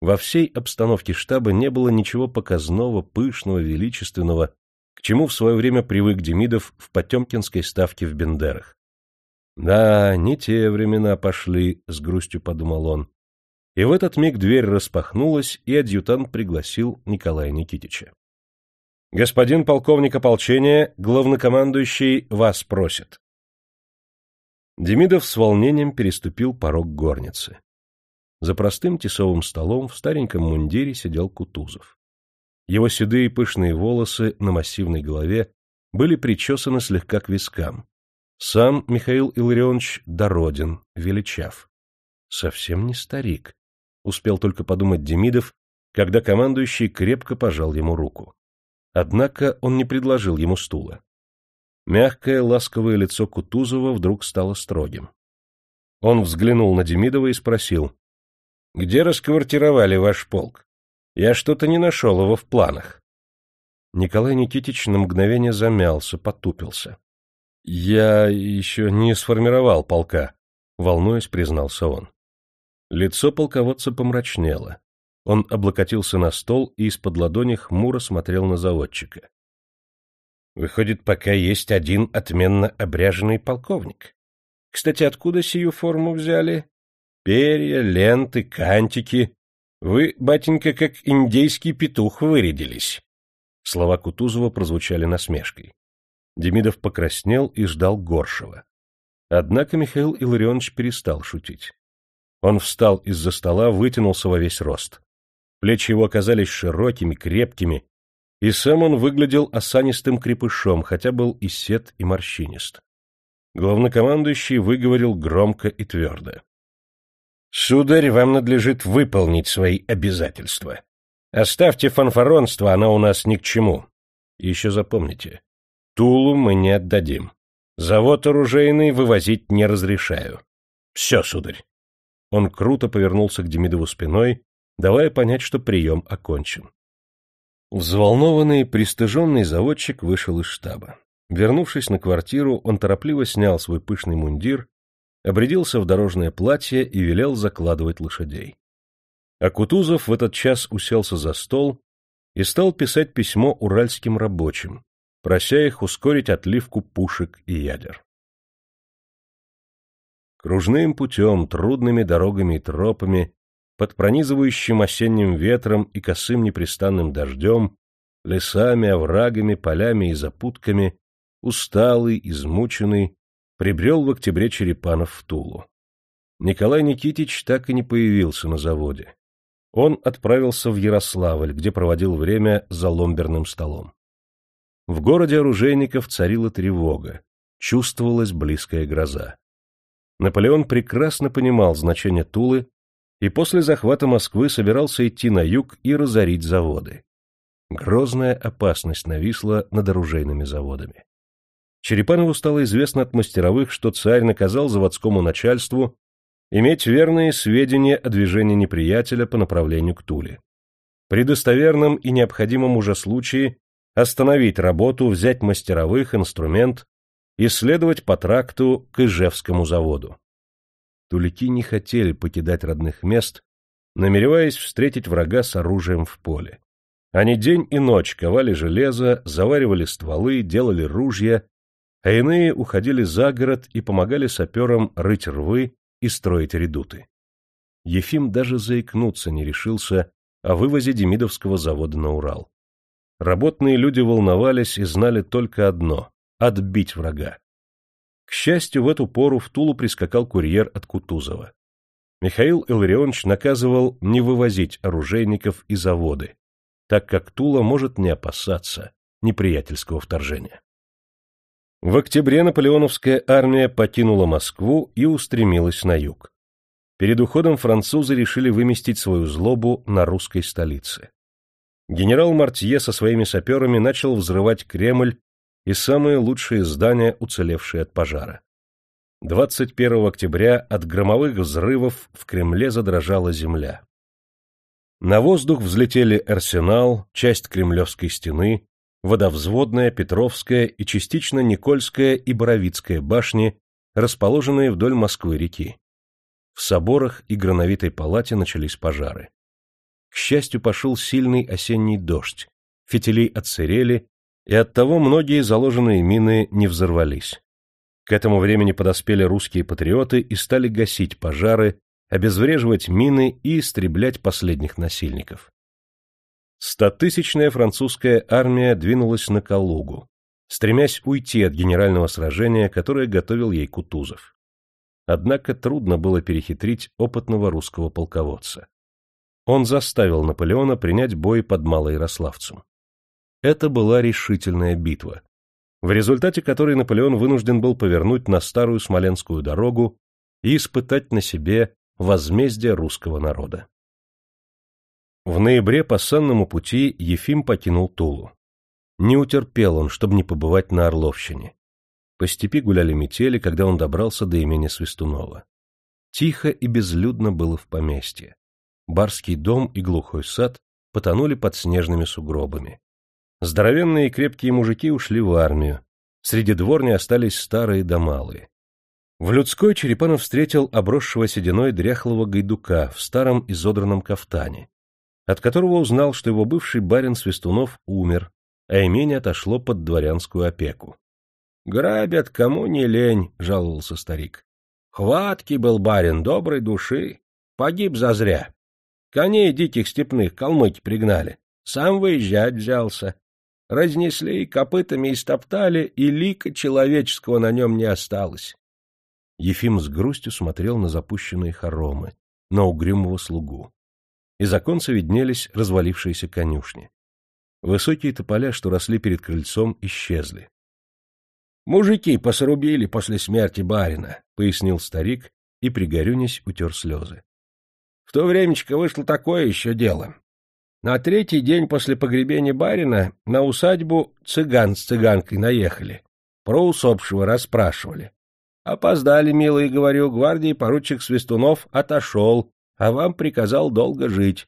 Во всей обстановке штаба не было ничего показного, пышного, величественного, к чему в свое время привык Демидов в Потемкинской ставке в Бендерах. «Да, не те времена пошли», — с грустью подумал он. И в этот миг дверь распахнулась, и адъютант пригласил Николая Никитича. «Господин полковник ополчения, главнокомандующий вас просит». Демидов с волнением переступил порог горницы. За простым тесовым столом в стареньком мундире сидел Кутузов. Его седые пышные волосы на массивной голове были причесаны слегка к вискам. Сам Михаил Илларионович дороден, величав. Совсем не старик, успел только подумать Демидов, когда командующий крепко пожал ему руку. Однако он не предложил ему стула. Мягкое, ласковое лицо Кутузова вдруг стало строгим. Он взглянул на Демидова и спросил, «Где расквартировали ваш полк? Я что-то не нашел его в планах». Николай Никитич на мгновение замялся, потупился. «Я еще не сформировал полка», — волнуясь, признался он. Лицо полководца помрачнело. Он облокотился на стол и из-под ладони хмуро смотрел на заводчика. Выходит, пока есть один отменно обряженный полковник. Кстати, откуда сию форму взяли? Перья, ленты, кантики. Вы, батенька, как индейский петух вырядились. Слова Кутузова прозвучали насмешкой. Демидов покраснел и ждал горшего. Однако Михаил Илларионович перестал шутить. Он встал из-за стола, вытянулся во весь рост. Плечи его оказались широкими, крепкими, и сам он выглядел осанистым крепышом, хотя был и сед, и морщинист. Главнокомандующий выговорил громко и твердо. — Сударь, вам надлежит выполнить свои обязательства. Оставьте фанфаронство, оно у нас ни к чему. Еще запомните, Тулу мы не отдадим. Завод оружейный вывозить не разрешаю. Все, сударь. Он круто повернулся к Демидову спиной, давая понять, что прием окончен. Взволнованный, пристыженный заводчик вышел из штаба. Вернувшись на квартиру, он торопливо снял свой пышный мундир, обрядился в дорожное платье и велел закладывать лошадей. А Кутузов в этот час уселся за стол и стал писать письмо уральским рабочим, прося их ускорить отливку пушек и ядер. Кружным путем, трудными дорогами и тропами под пронизывающим осенним ветром и косым непрестанным дождем, лесами, оврагами, полями и запутками, усталый, измученный, прибрел в октябре Черепанов в Тулу. Николай Никитич так и не появился на заводе. Он отправился в Ярославль, где проводил время за ломберным столом. В городе оружейников царила тревога, чувствовалась близкая гроза. Наполеон прекрасно понимал значение Тулы и после захвата Москвы собирался идти на юг и разорить заводы. Грозная опасность нависла над оружейными заводами. Черепанову стало известно от мастеровых, что царь наказал заводскому начальству иметь верные сведения о движении неприятеля по направлению к Туле. При достоверном и необходимом уже случае остановить работу, взять мастеровых, инструмент и следовать по тракту к Ижевскому заводу. Тулики не хотели покидать родных мест, намереваясь встретить врага с оружием в поле. Они день и ночь ковали железо, заваривали стволы, делали ружья, а иные уходили за город и помогали саперам рыть рвы и строить редуты. Ефим даже заикнуться не решился о вывозе Демидовского завода на Урал. Работные люди волновались и знали только одно — отбить врага. К счастью, в эту пору в Тулу прискакал курьер от Кутузова. Михаил Илларионович наказывал не вывозить оружейников и заводы, так как Тула может не опасаться неприятельского вторжения. В октябре наполеоновская армия покинула Москву и устремилась на юг. Перед уходом французы решили выместить свою злобу на русской столице. Генерал Мартье со своими саперами начал взрывать Кремль и самые лучшие здания, уцелевшие от пожара. 21 октября от громовых взрывов в Кремле задрожала земля. На воздух взлетели Арсенал, часть Кремлевской стены, Водовзводная, Петровская и частично Никольская и Боровицкая башни, расположенные вдоль Москвы-реки. В соборах и Грановитой палате начались пожары. К счастью, пошел сильный осенний дождь, фитили отсырели, и оттого многие заложенные мины не взорвались. К этому времени подоспели русские патриоты и стали гасить пожары, обезвреживать мины и истреблять последних насильников. Стотысячная французская армия двинулась на Калугу, стремясь уйти от генерального сражения, которое готовил ей Кутузов. Однако трудно было перехитрить опытного русского полководца. Он заставил Наполеона принять бой под Малоярославцем. Это была решительная битва, в результате которой Наполеон вынужден был повернуть на старую Смоленскую дорогу и испытать на себе возмездие русского народа. В ноябре по санному пути Ефим покинул Тулу. Не утерпел он, чтобы не побывать на Орловщине. По степи гуляли метели, когда он добрался до имени Свистунова. Тихо и безлюдно было в поместье. Барский дом и глухой сад потонули под снежными сугробами. Здоровенные и крепкие мужики ушли в армию. Среди дворни остались старые да малые. В людской Черепанов встретил обросшего сединой дряхлого гайдука в старом изодранном кафтане, от которого узнал, что его бывший барин Свистунов умер, а имение отошло под дворянскую опеку. «Грабят, кому не лень», — жаловался старик. «Хваткий был барин, доброй души. Погиб зазря. Коней диких степных калмыки пригнали. Сам выезжать взялся. Разнесли, копытами истоптали, и лика человеческого на нем не осталось». Ефим с грустью смотрел на запущенные хоромы, на угрюмого слугу. Из оконца виднелись развалившиеся конюшни. Высокие тополя, что росли перед крыльцом, исчезли. Мужики посрубили после смерти барина, — пояснил старик и, пригорюнясь, утер слезы. В то времечко вышло такое еще дело. На третий день после погребения барина на усадьбу цыган с цыганкой наехали. Про усопшего расспрашивали. Опоздали, милые, говорю, гвардии поручик Свистунов отошел, а вам приказал долго жить.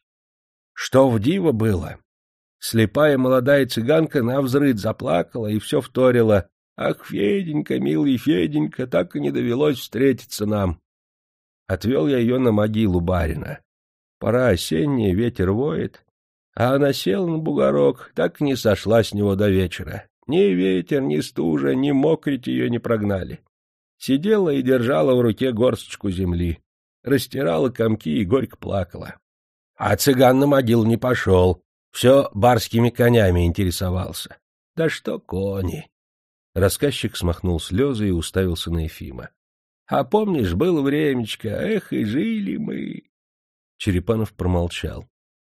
Что в диво было? Слепая молодая цыганка на взрыд заплакала и все вторила. Ах, Феденька, милый Феденька, так и не довелось встретиться нам. Отвел я ее на могилу барина. Пора осенняя, ветер воет. А она села на бугорок, так и не сошла с него до вечера. Ни ветер, ни стужа, ни мокрить ее не прогнали. Сидела и держала в руке горсточку земли. Растирала комки и горько плакала. А цыган на могилу не пошел. Все барскими конями интересовался. Да что кони! Рассказчик смахнул слезы и уставился на Ефима. — А помнишь, было времечко, эх, и жили мы. Черепанов промолчал.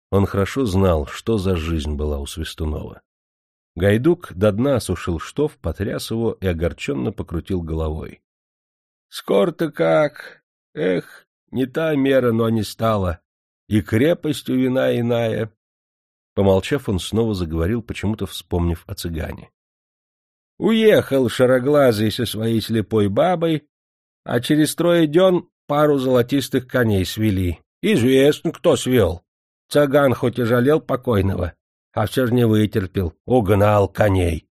Он хорошо знал, что за жизнь была у Свистунова. Гайдук до дна осушил штоф, потряс его и огорченно покрутил головой. — Скоро-то как! Эх, не та мера, но не стала. И крепость у вина иная. Помолчав, он снова заговорил, почему-то вспомнив о цыгане. Уехал шароглазый со своей слепой бабой, а через трое дён пару золотистых коней свели. Известно, кто свел. Цыган хоть и жалел покойного, а все же не вытерпел, угнал коней.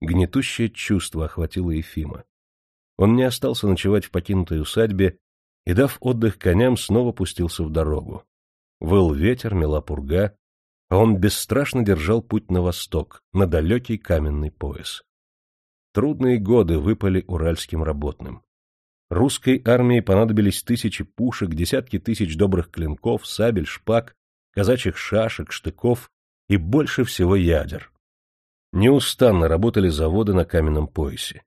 Гнетущее чувство охватило Ефима. Он не остался ночевать в покинутой усадьбе и, дав отдых коням, снова пустился в дорогу. Выл ветер, мела пурга, а он бесстрашно держал путь на восток, на далекий каменный пояс. Трудные годы выпали уральским работным. Русской армии понадобились тысячи пушек, десятки тысяч добрых клинков, сабель, шпаг, казачьих шашек, штыков и больше всего ядер. Неустанно работали заводы на каменном поясе.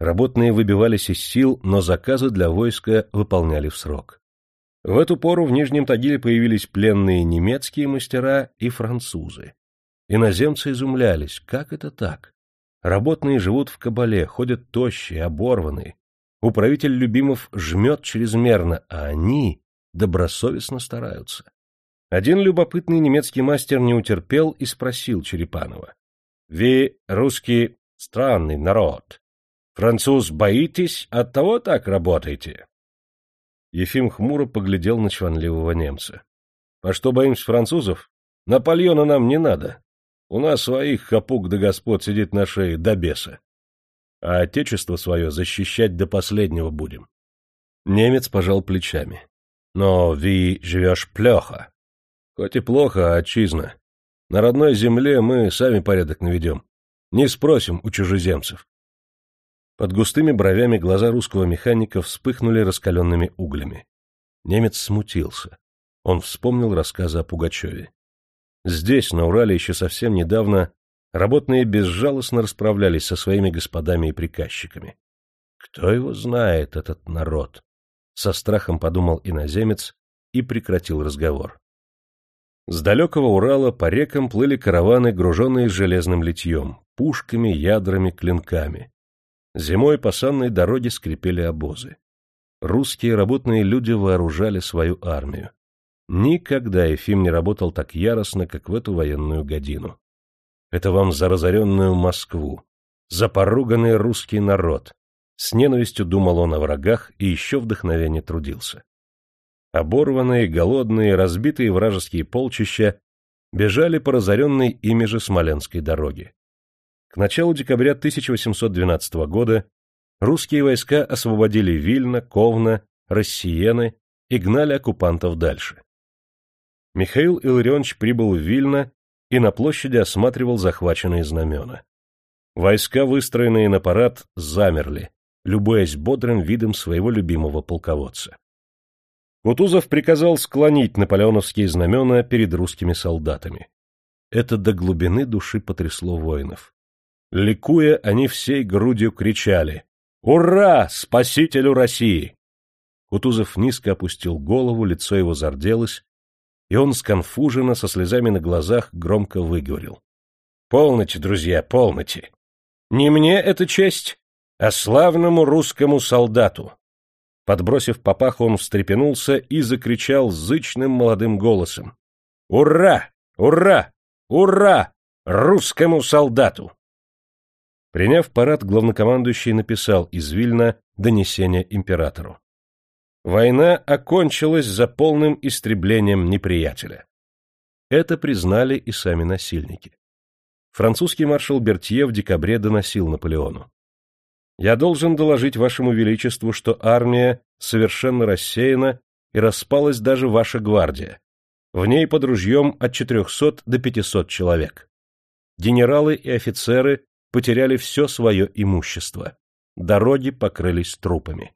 Работные выбивались из сил, но заказы для войска выполняли в срок. В эту пору в Нижнем Тагиле появились пленные немецкие мастера и французы. Иноземцы изумлялись, как это так? Работные живут в кабале, ходят тощие, оборванные. Управитель Любимов жмет чрезмерно, а они добросовестно стараются. Один любопытный немецкий мастер не утерпел и спросил Черепанова. — Вы, русский, странный народ. Француз боитесь, оттого так работаете? Ефим хмуро поглядел на чванливого немца. — А что боимся французов? Наполеона нам не надо. У нас своих хапук да господ сидит на шее до беса. А отечество свое защищать до последнего будем. Немец пожал плечами. — Но вы живешь плохо. Хоть и плохо, а отчизна. На родной земле мы сами порядок наведем. Не спросим у чужеземцев. Под густыми бровями глаза русского механика вспыхнули раскаленными углями. Немец смутился. Он вспомнил рассказы о Пугачеве. Здесь, на Урале, еще совсем недавно работные безжалостно расправлялись со своими господами и приказчиками. Кто его знает, этот народ? Со страхом подумал иноземец и прекратил разговор. С далекого Урала по рекам плыли караваны, груженные железным литьем, пушками, ядрами, клинками. Зимой по санной дороге скрипели обозы. Русские работные люди вооружали свою армию. Никогда Ефим не работал так яростно, как в эту военную годину. Это вам за разоренную Москву, за поруганный русский народ. С ненавистью думал он о врагах и еще вдохновение трудился. Оборванные, голодные, разбитые вражеские полчища бежали по разоренной ими же Смоленской дороге. К началу декабря 1812 года русские войска освободили Вильно, Ковна, Рассиены и гнали оккупантов дальше. Михаил Илларионович прибыл в Вильно и на площади осматривал захваченные знамена. Войска, выстроенные на парад, замерли, любуясь бодрым видом своего любимого полководца. Кутузов приказал склонить наполеоновские знамена перед русскими солдатами. Это до глубины души потрясло воинов. Ликуя, они всей грудью кричали «Ура! Спасителю России!» Кутузов низко опустил голову, лицо его зарделось, и он сконфуженно, со слезами на глазах, громко выговорил. — Полноте, друзья, полноте! Не мне эта честь, а славному русскому солдату! Подбросив папаху, он встрепенулся и закричал зычным молодым голосом. «Ура! Ура! Ура! Русскому солдату!» Приняв парад, главнокомандующий написал из Вильна донесение императору. Война окончилась за полным истреблением неприятеля. Это признали и сами насильники. Французский маршал Бертье в декабре доносил Наполеону. Я должен доложить вашему величеству, что армия совершенно рассеяна и распалась даже ваша гвардия. В ней под ружьем от 400 до 500 человек. Генералы и офицеры потеряли все свое имущество. Дороги покрылись трупами.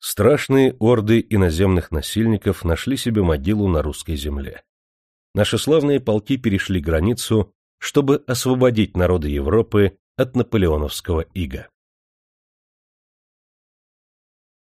Страшные орды иноземных насильников нашли себе могилу на русской земле. Наши славные полки перешли границу, чтобы освободить народы Европы от наполеоновского ига.